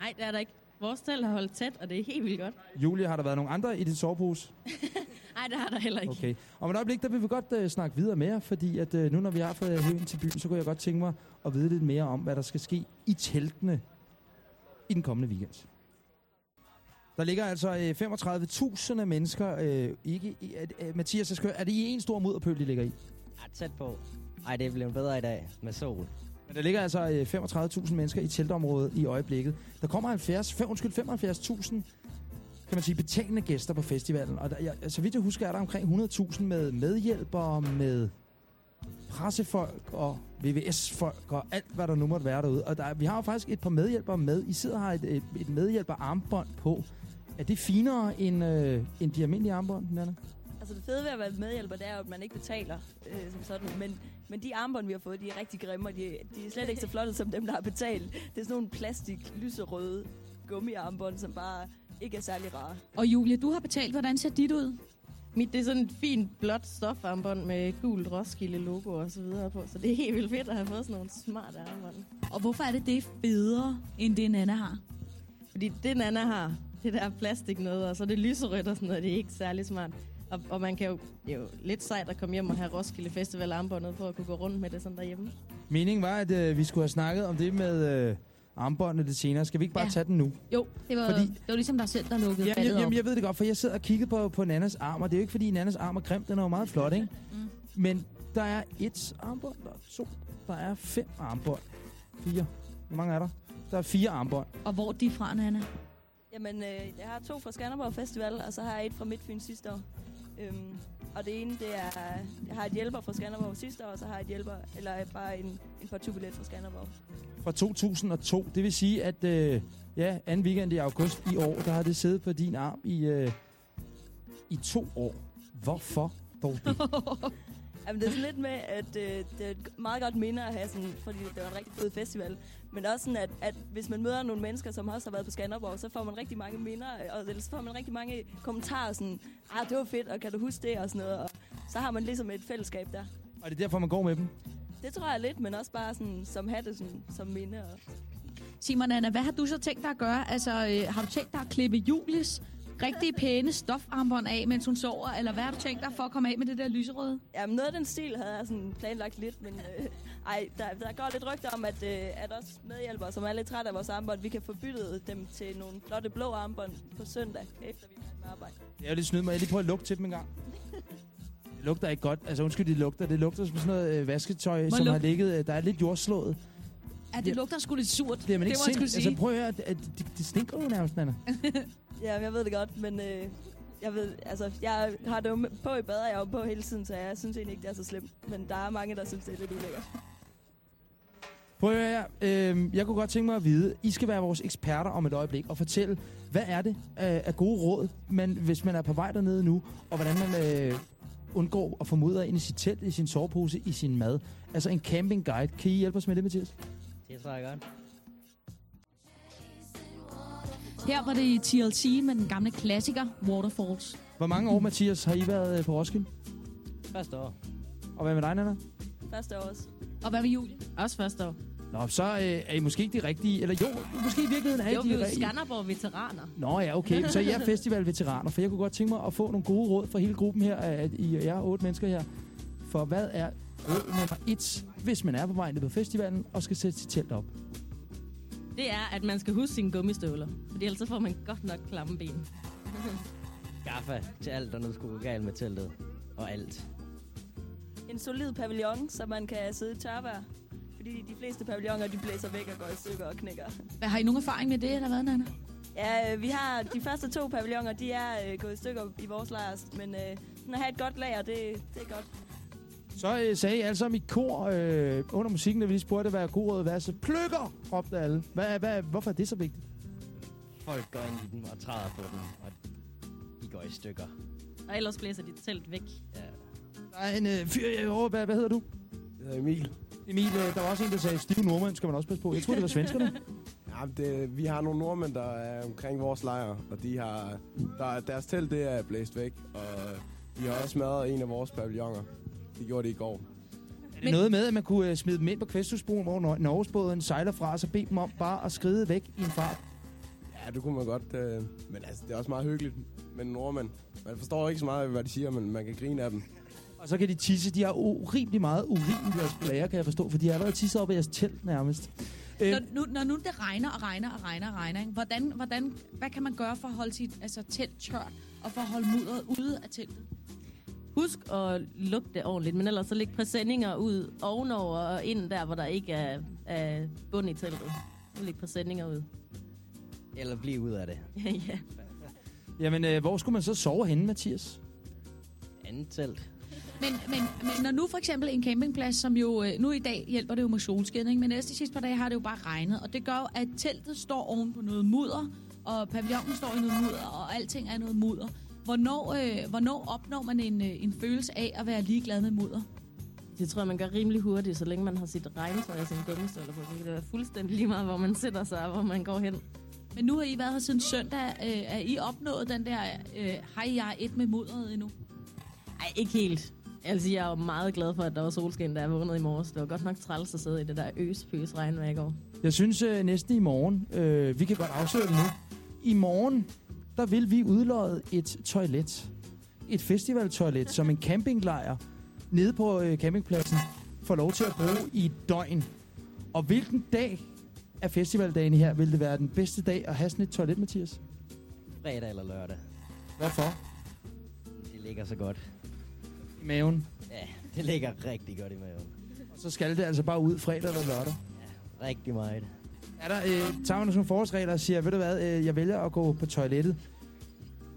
S13: Nej, det er der ikke. Vores telt har holdt tæt, og det er helt vildt godt.
S2: Julie, har der været nogle andre i dit sovepose?
S13: Nej, det har der heller ikke.
S2: Okay. Om et øjeblik, der vil vi godt uh, snakke videre med jer, fordi at, uh, nu når vi har fået hævet til byen, så kunne jeg godt tænke mig at vide lidt mere om, hvad der skal ske i teltene i den kommende weekend. Der ligger altså uh, 35.000 mennesker, uh, ikke, i- uh, uh, Mathias, jeg skal, er det i en stor mudderpøl, de ligger i?
S15: Ja, tæt på. Ej, det er blevet bedre i dag med sol.
S2: Men der ligger altså øh, 35.000 mennesker i teltområdet i øjeblikket. Der kommer 70, fem, undskyld, 75.000 kan man sige, betalende gæster på festivalen. Og der, jeg, så vidt jeg husker, er der omkring 100.000 med medhjælpere, med pressefolk og VVS-folk og alt, hvad der nu måtte være derude. Og der, vi har jo faktisk et par medhjælpere med. I sidder har et, et, et medhjælper-armbånd på. Er det finere end, øh, end de almindelige armbånd, Nanna?
S14: Altså det fede ved at være medhjælper, det er jo, at man ikke betaler øh, som sådan. Men, men de armbånd, vi har fået, de er rigtig grimme, og de, de er slet ikke så flotte som dem, der har betalt. Det er sådan nogle plastik, lyserøde gummiarmbånd, som bare ikke er særlig rare.
S3: Og Julie, du har betalt. Hvordan ser dit ud?
S13: Mit det er sådan et fint blåt stofarmbånd med gult Roskilde logo og så videre på. Så det er helt vildt fedt at have fået sådan nogle smarte armbånd.
S3: Og hvorfor er det det er federe, end det Nana har?
S13: Fordi det Nana har, det der plastik noget, og så er det lyserødt og sådan noget, det er ikke særlig smart. Og, og man kan jo, det er jo lidt sejt at komme hjem og have Roskilde Festival armbåndet på at kunne gå rundt med det sådan derhjemme.
S2: Meningen var, at øh, vi skulle have snakket om det med øh, armbåndet lidt senere. Skal vi ikke bare
S3: Ja.
S2: tage den nu?
S3: Jo, det var,
S2: Fordi-
S3: det var ligesom dig selv, der lukkede
S2: Ja,
S3: ballet
S2: jamen,
S3: op.
S2: jeg ved det godt, for jeg sidder og kigger på, på Nannas arm, og det er jo ikke, fordi Nannas arm er grim. Den er jo meget flot, ikke?
S3: Mm.
S2: Men der er et armbånd, der er to, der er fem armbånd. Fire. Hvor mange er der? Der er fire armbånd.
S3: Og hvor er de fra, Nana?
S14: Jamen, øh, jeg har to fra Skanderborg Festival, og så har jeg et fra Midtfyn sidste år. Øhm, og det ene, det er, jeg har et hjælper fra Skanderborg sidste år, og så har jeg et hjælper, eller bare en, en partubillet fra Skanderborg.
S2: Fra 2002. Det vil sige, at øh, ja, anden weekend i august i år, der har det siddet på din arm i, øh, i to år. Hvorfor dog det?
S14: Jamen, det er sådan lidt med, at øh, det er et meget godt minde at have, sådan, fordi det var en rigtig fed festival. Men også sådan, at, at hvis man møder nogle mennesker, som også har været på Skanderborg, så får man rigtig mange minder, og ellers så får man rigtig mange kommentarer, sådan, ah, det var fedt, og kan du huske det, og sådan noget. Og så har man ligesom et fællesskab der.
S2: Og det er derfor, man går med dem.
S14: Det tror jeg lidt, men også bare sådan, som det sådan, som minde. Og
S3: Sig mig, Nana, hvad har du så tænkt dig at gøre? Altså, øh, har du tænkt dig at klippe Julies rigtig pæne stofarmbånd af, mens hun sover? Eller hvad har du tænkt dig for at komme af med det der lyserøde?
S14: Jamen, noget af den stil havde jeg sådan planlagt lidt, men øh, ej, der, der går lidt rygter om, at, øh, at også medhjælpere, som er lidt trætte af vores armbånd, vi kan få byttet dem til nogle flotte blå armbånd på søndag, efter vi færdige med arbejde.
S2: Det er jo lidt snyd, må jeg lige prøve at lugte til dem en gang? Det lugter ikke godt. Altså undskyld, det lugter. Det lugter som sådan noget øh, vasketøj,
S3: Hvor
S2: som har ligget... Øh, der er lidt jordslået.
S3: Ja, det lugter sgu lidt surt.
S2: Det er man ikke
S3: det må jeg
S2: sind. Altså prøv at høre, at det, det stinker jo nærmest, Nana.
S14: Ja, jeg ved det godt, men øh, jeg ved, altså, jeg har det jo på i bad, og jeg er jo på hele tiden, så jeg synes egentlig ikke, det er så slemt. Men der er mange, der synes, det er lidt ulækkert.
S2: Prøv at høre. Øh, jeg kunne godt tænke mig at vide, I skal være vores eksperter om et øjeblik og fortælle, hvad er det af, af gode råd, man, hvis man er på vej dernede nu, og hvordan man øh, undgår at få mudder ind i sit telt, i sin sovepose, i sin mad. Altså en campingguide. Kan I hjælpe os med det, Mathias?
S15: Det tror jeg godt.
S3: Her var det i TLC med den gamle klassiker Waterfalls.
S2: Hvor mange år, Mathias, har I været øh, på Roskilde?
S15: Første år.
S2: Og hvad med dig, Nana?
S14: Første år også.
S3: Og hvad med Julie?
S13: Også første år.
S2: Nå, så øh, er I måske ikke de rigtige, eller jo, måske i virkeligheden er I
S13: Jo, vi
S2: de
S13: er jo
S2: rigtige.
S13: Skanderborg-veteraner.
S2: Nå ja, okay. Så I er festivalveteraner, for jeg kunne godt tænke mig at få nogle gode råd fra hele gruppen her, at I er otte mennesker her. For hvad er råd nummer et, hvis man er på vej ned på festivalen og skal sætte sit telt op?
S13: Det er, at man skal huske sine gummistøvler. Fordi ellers så får man godt nok klamme ben.
S15: Gaffa til alt, der nu skulle gå galt med teltet. Og alt.
S14: En solid pavillon, så man kan sidde i tørvejr. Fordi de fleste pavilloner, de blæser væk og går i stykker og knækker.
S3: Hvad, har I nogen erfaring med det, eller hvad, Nana?
S14: Ja, øh, vi har de første to pavilloner, de er øh, gået i stykker i vores lejr. Men øh, sådan at have et godt lager, det, det er godt.
S2: Så øh, sagde I alle sammen i kor øh, under musikken, da vi lige spurgte, hvad er god råd, hvad er så pløkker, råbte alle. Hvad, hvad, hvorfor er det så vigtigt?
S15: Folk går ind i den og træder på den, og de går i stykker.
S13: Og ellers blæser dit telt væk.
S15: Ja.
S2: Der er en øh, fyr herovre. Hvad, hvad hedder du?
S16: Jeg hedder Emil.
S2: Emil, øh, der var også en, der sagde, stive nordmænd skal man også passe på. Jeg tror det var svenskerne.
S16: Ja, det, vi har nogle nordmænd, der er omkring vores lejr, og de har, der, deres telt det er blæst væk, og de har også smadret en af vores pavilloner. Det gjorde de i går.
S2: Er det noget med, at man kunne øh, smide dem ind på Kvæsthusbroen, hvor Nor- Norgesbåden sejler fra, og så bede dem om bare at skride væk i en fart?
S16: Ja, det kunne man godt, øh, men altså, det er også meget hyggeligt med nordmænd. Man forstår ikke så meget, hvad de siger, men man kan grine af dem.
S2: Og så kan de tisse. De har urimelig meget urin i deres blære, kan jeg forstå, for de har allerede tisset op i jeres telt nærmest. Øh,
S3: Når, nu, når nu det regner og regner og regner og regner, ikke? Hvordan, hvordan, hvad kan man gøre for at holde sit altså, telt tørt og for at holde mudderet ude af teltet?
S13: Husk at lukke det ordentligt, men ellers så læg præsendinger ud ovenover og ind der, hvor der ikke er, er bund i teltet. Læg præsendinger ud.
S15: Eller blive ud af det.
S13: ja.
S2: Jamen, øh, hvor skulle man så sove henne, Mathias?
S15: Andet telt.
S3: Men, men, men når nu for eksempel en campingplads, som jo øh, nu i dag hjælper det jo med solskin, ikke? men næste sidste par dage har det jo bare regnet, og det gør jo, at teltet står oven på noget mudder, og pavillonen står i noget mudder, og alting er noget mudder. Hvornår, øh, hvornår opnår man en, øh, en følelse af at være ligeglad med mudder?
S13: Det tror jeg, man gør rimelig hurtigt, så længe man har sit regntøj og sine gummistøvler på. Så kan det være fuldstændig lige meget, hvor man sætter sig og hvor man går hen.
S3: Men nu har I været her siden søndag. Øh, er I opnået den der, øh, hej jeg er et med mudderet endnu?
S13: Nej, ikke helt. Altså, jeg er jo meget glad for, at der var solskin, da jeg vågnede i morges. Det var godt nok træls at sidde i det der øs-pøs regnvejr i går.
S2: Jeg synes øh, næsten i morgen, øh, vi kan godt afsløre det nu. I morgen, der vil vi udlåde et toilet. Et festivaltoilet, som en campinglejr nede på øh, campingpladsen får lov til at bruge i et døgn. Og hvilken dag af festivaldagen her vil det være den bedste dag at have sådan et toilet, Mathias?
S15: Fredag eller lørdag.
S2: Hvorfor?
S15: Det ligger så godt.
S2: Maven.
S15: Ja, det ligger rigtig godt i maven.
S2: Og så skal det altså bare ud fredag eller lørdag.
S15: Rigtig meget.
S2: Er der, øh, tager man nogle forårsregler og siger, ved du hvad, øh, jeg vælger at gå på toilettet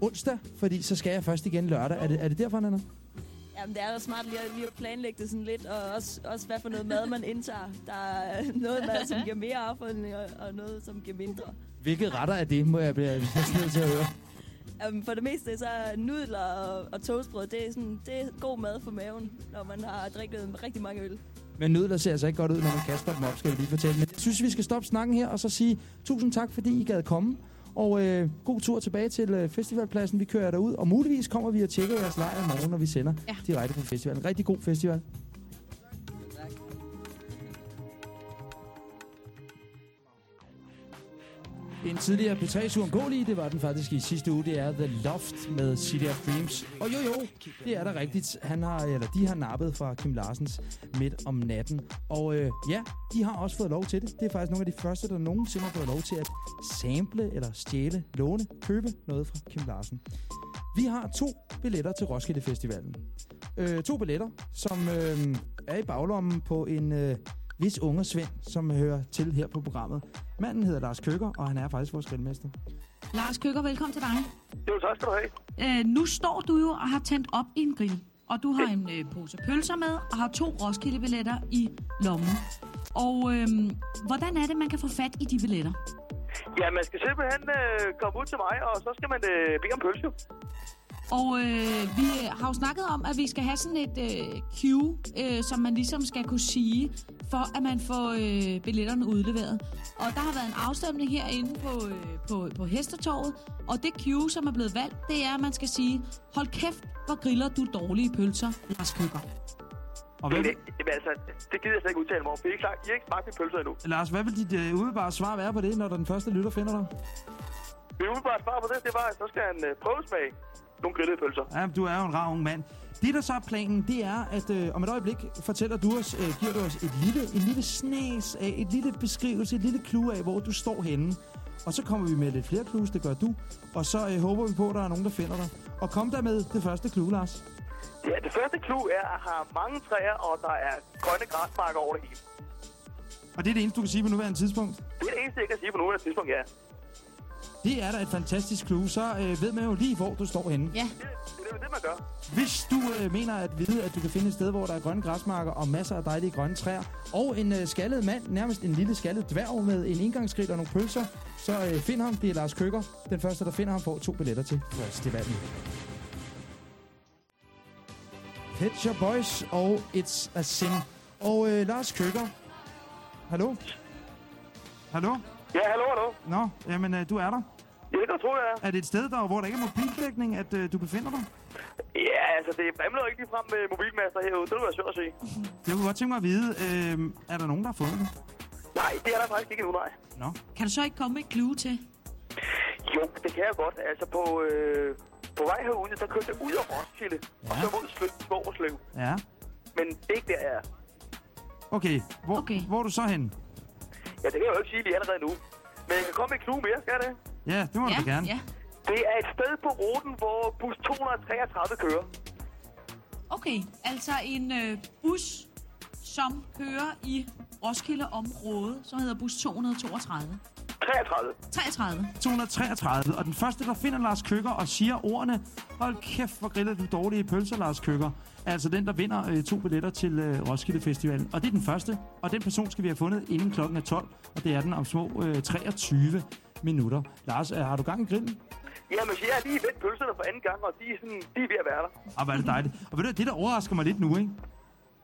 S2: onsdag, fordi så skal jeg først igen lørdag. Er det, er det derfor, Nana?
S14: Jamen, det er da smart lige at, lige at planlægge det sådan lidt, og også, også hvad for noget mad man indtager. Der er noget mad, som giver mere affaldning, og, og noget, som giver mindre.
S2: Hvilke retter er det, må jeg blive nødt til at høre.
S14: Um, for det meste så er nudler og, og toastbrød, det er, sådan, det er god mad for maven, når man har drikket rigtig mange øl.
S2: Men nudler ser altså ikke godt ud, når man kaster dem op, skal jeg lige fortælle. Men jeg synes, vi skal stoppe snakken her, og så sige tusind tak, fordi I gad komme. Og øh, god tur tilbage til øh, festivalpladsen. Vi kører derud, og muligvis kommer vi og tjekker jeres lejr i morgen, når vi sender ja. direkte fra festivalen. Rigtig god festival. En tidligere P3's det var den faktisk i sidste uge, det er The Loft med City of Dreams. Og jo jo, det er da rigtigt. Han har, eller de har nappet fra Kim Larsens midt om natten. Og øh, ja, de har også fået lov til det. Det er faktisk nogle af de første, der nogensinde har fået lov til at sample eller stjæle, låne, købe noget fra Kim Larsen. Vi har to billetter til Roskilde Festivalen. Øh, to billetter, som øh, er i baglommen på en øh, vis unge Svend, som hører til her på programmet. Manden hedder Lars Køkker, og han er faktisk vores grillmester.
S3: Lars Køkker, velkommen til dig.
S5: Jo, tak skal du have.
S3: Øh, nu står du jo og har tændt op i en grill, og du har en øh, pose pølser med, og har to Roskilde-billetter i lommen. Og øh, hvordan er det, man kan få fat i de billetter?
S5: Ja, man skal simpelthen øh, komme ud til mig, og så skal man øh, bede om pølse.
S3: Og øh, vi har jo snakket om, at vi skal have sådan et øh, cue, øh, som man ligesom skal kunne sige, for at man får øh, billetterne udleveret. Og der har været en afstemning herinde på, øh, på, på Hestertorvet, og det cue, som er blevet valgt, det er, at man skal sige, hold kæft, hvor griller du dårlige pølser, Lars Køkker.
S2: Og hvad,
S5: Det, det, altså, det gider jeg slet ikke udtale mig om. for I er ikke klar. I har ikke smagt mine pølser endnu.
S2: Lars, hvad vil dit øh, umiddelbare svar være på det, når den første lytter finder dig?
S5: Min umiddelbare svar på det, det var, at så skal han øh, prøve smage nogle grillede pølser.
S2: Ja, du er jo en rar ung mand. Det, der så er planen, det er, at øh, om et øjeblik fortæller du os, øh, giver du os et lille, en lille snas af, et lille beskrivelse, et lille clue af, hvor du står henne. Og så kommer vi med lidt flere clues, det gør du. Og så øh, håber vi på, at der er nogen, der finder dig. Og kom der med det første clue, Lars.
S5: Ja, det første clue er at have mange træer, og der er grønne græsmarker over det hele.
S2: Og det er det eneste, du kan sige på nuværende tidspunkt.
S5: Det er det eneste, jeg kan sige på nuværende tidspunkt, ja.
S2: Det er da et fantastisk clue. Så øh, ved man jo lige, hvor du står henne.
S3: Ja.
S5: Det er det, man gør.
S2: Hvis du øh, mener at vide, at du kan finde et sted, hvor der er grønne græsmarker og masser af dejlige grønne træer, og en øh, skaldet mand, nærmest en lille skaldet dværg med en indgangsgrill og nogle pølser, så øh, find ham. Det er Lars Køkker. Den første, der finder ham, får to billetter til festivalen. Pet Shop Boys og It's a Sin. Og øh, Lars Køkker. Hallo? Hallo?
S17: Ja, hallo, hallo.
S2: Nå, jamen øh, du er der.
S17: Ja, det tror jeg.
S2: Er det et sted, der, hvor der ikke er mobildækning, at øh, du befinder dig?
S17: Ja, altså, det brimler ikke lige frem med mobilmaster herude. Det vil være sjovt at se.
S2: Jeg kunne godt tænke mig at vide, øh, er der nogen, der har fået det?
S17: Nej, det er der faktisk ikke endnu, nej.
S2: Nå.
S3: Kan du så ikke komme med et clue til?
S17: Jo, det kan jeg godt. Altså, på, øh, på vej herude, der kørte jeg ud af Roskilde, ja. og så mod Svorslev.
S2: Ja.
S17: Men det er ikke der, jeg er.
S2: Okay, hvor, okay. hvor er du så henne?
S17: Ja, det kan jeg jo ikke sige lige allerede nu. Men jeg kan komme med et clue mere, skal jeg det?
S2: Ja, det må du da gerne.
S3: Ja.
S17: Det er et sted på ruten, hvor bus 233 kører.
S3: Okay, altså en øh, bus, som kører i Roskilde-området, som hedder bus 232.
S17: 33.
S3: 33.
S2: 233, og den første, der finder Lars Køkker og siger ordene, hold kæft, hvor griller du dårlige pølser, Lars Køkker. Er altså den, der vinder øh, to billetter til øh, Roskilde Festivalen. Og det er den første, og den person skal vi have fundet inden klokken er 12, og det er den om små øh, 23 minutter. Lars, øh, har du gang i grillen?
S17: Jamen, jeg har lige vendt pølserne for anden gang, og de er, sådan, de er ved at være der.
S2: Og hvor er det dejligt. Og ved du, det der overrasker mig lidt nu, ikke?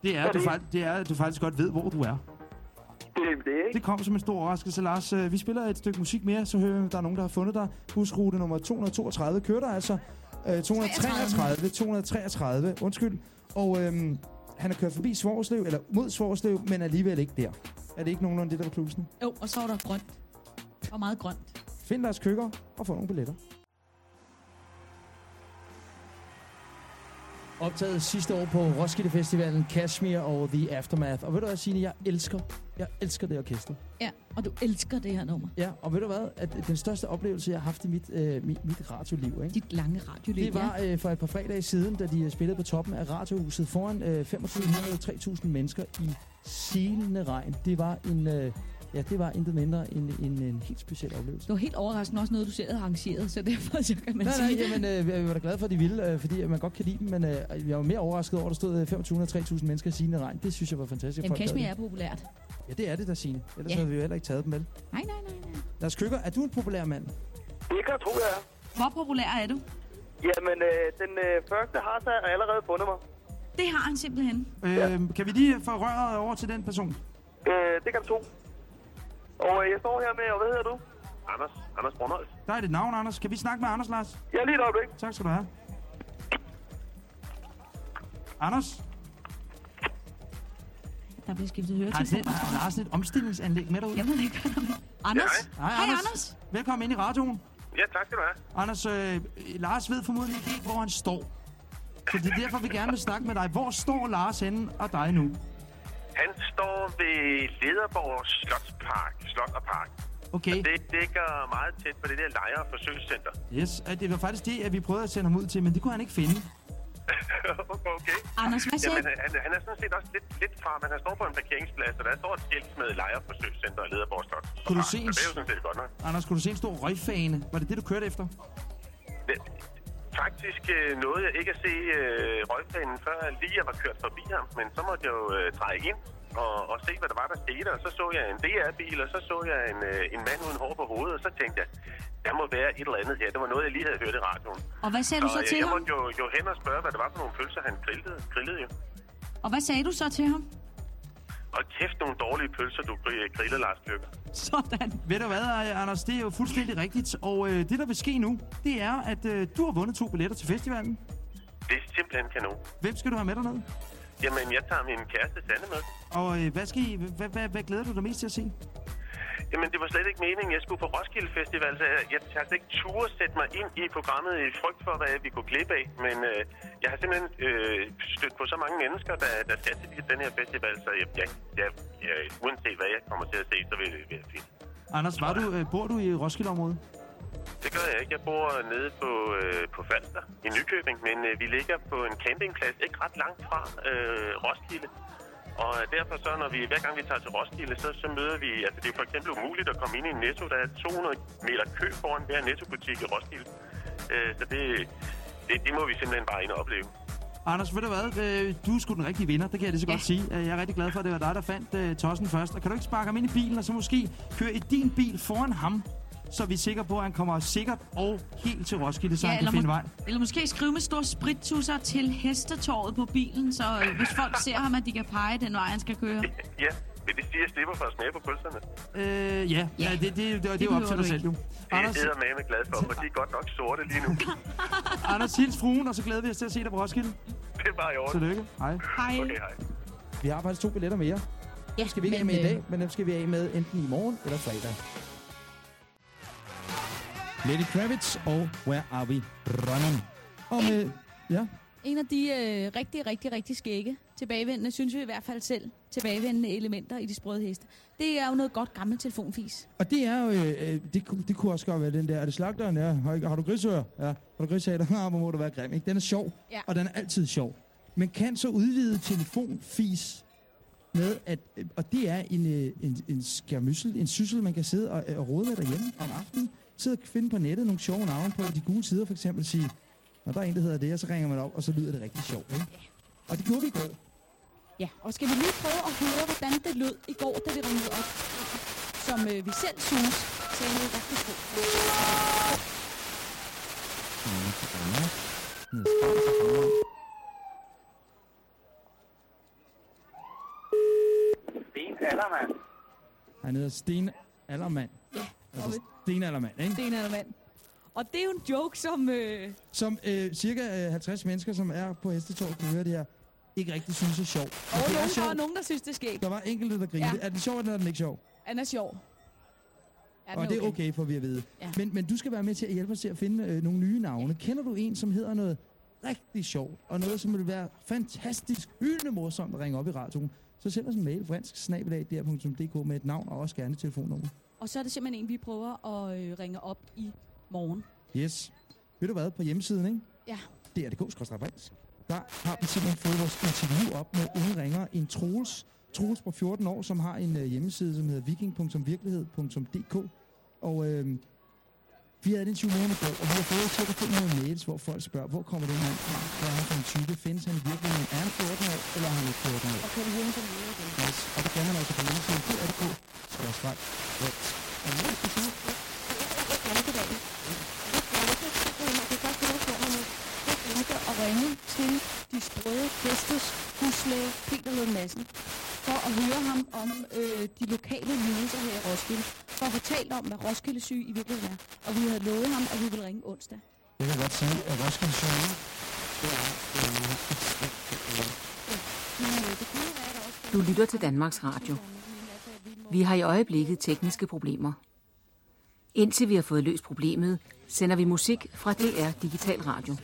S2: Det er, at du, fakt- det er, at du faktisk godt ved, hvor du er.
S17: Det er det, ikke?
S2: Det kom som en stor overraskelse, Lars. Øh, Vi spiller et stykke musik mere, så hører vi, der er nogen, der har fundet dig. Busrute nummer 232 kører der altså. Øh, 233, 233, undskyld. Og øhm, han er kørt forbi Svorslev, eller mod Svorslev, men alligevel ikke der. Er det ikke nogenlunde det, der var klusen?
S3: Jo, og så er der grønt. Og meget grønt.
S2: Find Lars Køkker og få nogle billetter. Optaget sidste år på Roskilde Festivalen, Kashmir og The Aftermath. Og ved du hvad, Signe, jeg elsker, jeg elsker det orkester.
S3: Ja, og du elsker det her nummer.
S2: Ja, og ved du hvad, at den største oplevelse, jeg har haft i mit, øh, mit, mit radioliv, ikke?
S3: Dit lange radioliv,
S2: Det var øh, for et par fredage siden, da de spillede på toppen af radiohuset foran øh, 2500-3000 mennesker i silende regn. Det var en, øh, ja, det var intet mindre end en, en helt speciel oplevelse.
S3: Det var helt overraskende også noget, du selv havde arrangeret, så derfor så kan man
S2: Nej,
S3: sige
S2: nej, jamen, øh, vi var da glade for, at de ville, øh, fordi man godt kan lide dem, men øh, jeg var mere overrasket over, at der stod 2500-3000 mennesker i silende regn. Det synes jeg var fantastisk.
S3: Jamen, Kashmir
S2: det.
S3: er populært.
S2: Ja, det er det der, Signe. Ellers
S3: Ja.
S2: havde vi jo heller ikke taget dem, vel?
S3: Nej, nej, nej, nej.
S2: Lars Køkker, er du en populær mand?
S17: Det kan jeg tro, jeg er.
S3: Hvor populær er du?
S17: Jamen, øh, den øh, første har så allerede fundet mig.
S3: Det har han simpelthen.
S2: Øh, Kan vi lige få røret over til den person?
S17: Øh, det kan du tro. Og øh, jeg står her med, og hvad hedder du? Anders. Anders Brunholdt.
S2: Der er dit navn, Anders. Kan vi snakke med Anders, Lars?
S17: Ja, lige et øjeblik.
S2: Tak skal du have. Anders?
S3: Der bliver skiftet
S2: Har
S3: høretelefon.
S2: det, har Lars et omstillingsanlæg med derude?
S3: Jeg ved ikke, hvad er. Anders?
S2: Hej,
S3: Hej,
S2: Anders.
S3: Anders.
S2: Velkommen ind i radioen.
S17: Ja, tak skal du have.
S2: Anders, øh, Lars ved formodentlig ikke hvor han står. Så det er derfor, vi gerne vil snakke med dig. Hvor står Lars henne og dig nu?
S18: Han står ved Lederborg Slotspark, Slot og Park.
S2: Okay.
S18: Og det ligger meget tæt på det der lejre- og forsøgscenter.
S2: Yes, at det var faktisk det, at vi prøvede at sende ham ud til, men det kunne han ikke finde.
S18: okay.
S3: Anders, hvad siger
S18: Jamen, han, han er sådan set også lidt, lidt fra, men han står på en parkeringsplads, og der står et skilt med lejre- og forsøgscenter og Lederborg Slot.
S2: Kunne du se en-
S18: Det er jo sådan set godt nok.
S2: Anders, kunne du se en stor røgfane? Var det det, du kørte efter?
S18: Det, faktisk øh, nåede jeg ikke at se øh, røgplanen, før lige jeg var kørt forbi ham. Men så måtte jeg jo øh, dreje ind og, og se, hvad der var, der skete. Og så så jeg en DR-bil, og så så jeg en, øh, en mand uden hår på hovedet. Og så tænkte jeg, der må være et eller andet her. Det var noget, jeg lige havde hørt i radioen.
S3: Og hvad sagde du så
S18: øh,
S3: til
S18: jeg
S3: ham?
S18: måtte jo, jo hen og spørge, hvad det var for nogle pølser, han grillede, grillede jo.
S3: Og hvad sagde du så til ham?
S18: Og kæft, nogle dårlige pølser, du gr- grillede, Lars Løkke.
S3: Sådan.
S2: Ved du hvad, øh, Anders? Det er jo fuldstændig rigtigt. Og øh, det, der vil ske nu, det er, at øh, du har vundet to billetter til festivalen.
S18: Det er simpelthen kanon.
S2: Hvem skal du have med derned?
S18: Jamen, jeg tager min kæreste Sanne med.
S2: Og øh, hvad, skal I, hvad, hvad, hvad glæder du dig mest til at se?
S18: Jamen, det var slet ikke meningen. Jeg skulle på Roskilde Festival, så jeg, jeg har ikke turde sætte mig ind i programmet i frygt for, hvad vi kunne klippe af. Men øh, jeg har simpelthen øh, stødt på så mange mennesker, der, der skal til den her festival, så jeg, jeg, jeg, jeg, uanset hvad jeg kommer til at se, så vil det være fint.
S2: Anders, var du, øh, bor du i Roskilde-området?
S18: Det gør jeg ikke. Jeg bor nede på, øh, på Falster i Nykøbing, men øh, vi ligger på en campingplads ikke ret langt fra øh, Roskilde. Og derfor så, når vi, hver gang vi tager til Roskilde, så, så møder vi... Altså, det er for eksempel umuligt at komme ind i en netto. Der er 200 meter kø foran hver nettobutik i Roskilde. Øh, så det, det, det må vi simpelthen bare ind og opleve.
S2: Anders, ved du hvad? Øh, du er sgu den rigtige vinder, det kan jeg lige så godt sige. Øh, Jeg er rigtig glad for, at det var dig, der fandt øh, tossen først. Og kan du ikke sparke ham ind i bilen, og så måske køre i din bil foran ham? Så vi er sikre på, at han kommer sikkert og helt til Roskilde, så ja, han kan finde vej.
S3: eller måske skrive med stor sprittusser til hestetåret på bilen, så øh, hvis folk ser ham, at de kan pege den vej, han skal køre.
S18: Ja, vil det sige, at jeg slipper for at smage på pølserne?
S2: Øh, ja, ja. det, det, det, det, det er jo op til dig
S3: du
S2: selv, jo.
S18: Det er
S2: Anders,
S18: jeg med glad for, for de er godt nok sorte lige nu.
S2: Anders, hils fruen, og så glæder vi os til at se dig på Roskilde.
S18: det er bare i orden.
S2: Tillykke. Hej.
S3: Hej.
S18: Okay, hej.
S2: Vi har faktisk to billetter mere.
S3: Ja,
S2: skal vi ikke
S3: men,
S2: have med i
S3: øh,
S2: dag, men dem skal vi have med enten i morgen eller fredag. Lady Kravitz og Where Are We Running? Og med... Ja,
S3: En af de øh, rigtig, rigtig, rigtig skægge tilbagevendende, synes vi i hvert fald selv, tilbagevendende elementer i de sprøde heste. Det er jo noget godt gammelt telefonfis.
S2: og det er jo... Øh, øh, det, kunne- det kunne også godt være den der... Er det slagteren? Ja. Har, har du grisører? Ja. Har du grishater? Ja, hvor må du være grim, ikke? Den er sjov,
S3: Ja.
S2: og den er altid sjov. Men kan så udvide telefonfis med, at, øh, og det er en, øh, en, en skærmyssel, en syssel, man kan sidde og, og råde med derhjemme om aftenen. Sidde og finde på nettet nogle sjove navne på de gule sider, for eksempel sige, når der er en, der hedder det, og så ringer man op, og så lyder det rigtig sjovt. Ikke? Og det gjorde vi i går.
S3: Ja, og skal vi lige prøve at høre, hvordan det lød i går, da vi ringede op, som øh, vi selv synes sagde noget rigtig godt.
S17: Sten Allermand.
S2: Han hedder Sten Allermand.
S3: Ja.
S2: Altså Sten Allermand, ikke?
S3: Det er en anden mand. Og det er jo en joke, som... Øh,
S2: Som øh, cirka øh, 50 mennesker, som er på Hestetår, kan høre det her, ikke rigtig synes er sjovt. Men
S3: og
S2: det er
S3: nogen, der er nogen, der synes, det er skægt.
S2: Der var enkelte, der grinte.
S3: Ja.
S2: Er den sjov, eller er den ikke sjov?
S3: Han er sjov. Den
S2: og det er okay, for vi at vide.
S3: Ja.
S2: Men, men du skal være med til at hjælpe os til at finde øh, nogle nye navne. Kender du en, som hedder noget rigtig sjovt, og noget, som vil være fantastisk, hyldende morsomt at ringe op i radioen, så send os en mail, fransk med et navn og også gerne et telefonnummer.
S3: Og så er det simpelthen en, vi prøver at øh, ringe op i morgen.
S2: Yes. Ved du hvad, på hjemmesiden, ikke?
S3: Ja.
S2: dr.dk-fransk. Der har vi simpelthen fået vores interview op med unge ringere. En Troels, Troels på 14 år, som har en øh, hjemmeside, som hedder viking.virkelighed.dk. Og øh, vi havde den interview med ham i går, og vi har fået få nogle mails, hvor folk spørger, hvor kommer den mand fra? Hvad er han for en type? Findes han i virkeligheden? Er han 14 år, eller er han ikke 14 år?
S3: Og kan vi høre som videre igen?
S2: Yes. Og det kan man altså på hjemmesiden. dr.dk. Skråstreg. Rødt. Og nu er det så.
S3: og ringe til de sprøde hestes huslæge Peter Lund Madsen for at høre ham om øh, de lokale lidelser her i Roskilde. For at fortælle om, hvad Roskilde syg i virkeligheden er. Og vi havde lovet ham, at vi ville ringe onsdag.
S2: Jeg kan godt sige, at Roskilde Show
S19: Du lytter til Danmarks Radio. Vi har i øjeblikket tekniske problemer. Indtil vi har fået løst problemet, sender vi musik fra DR Digital Radio.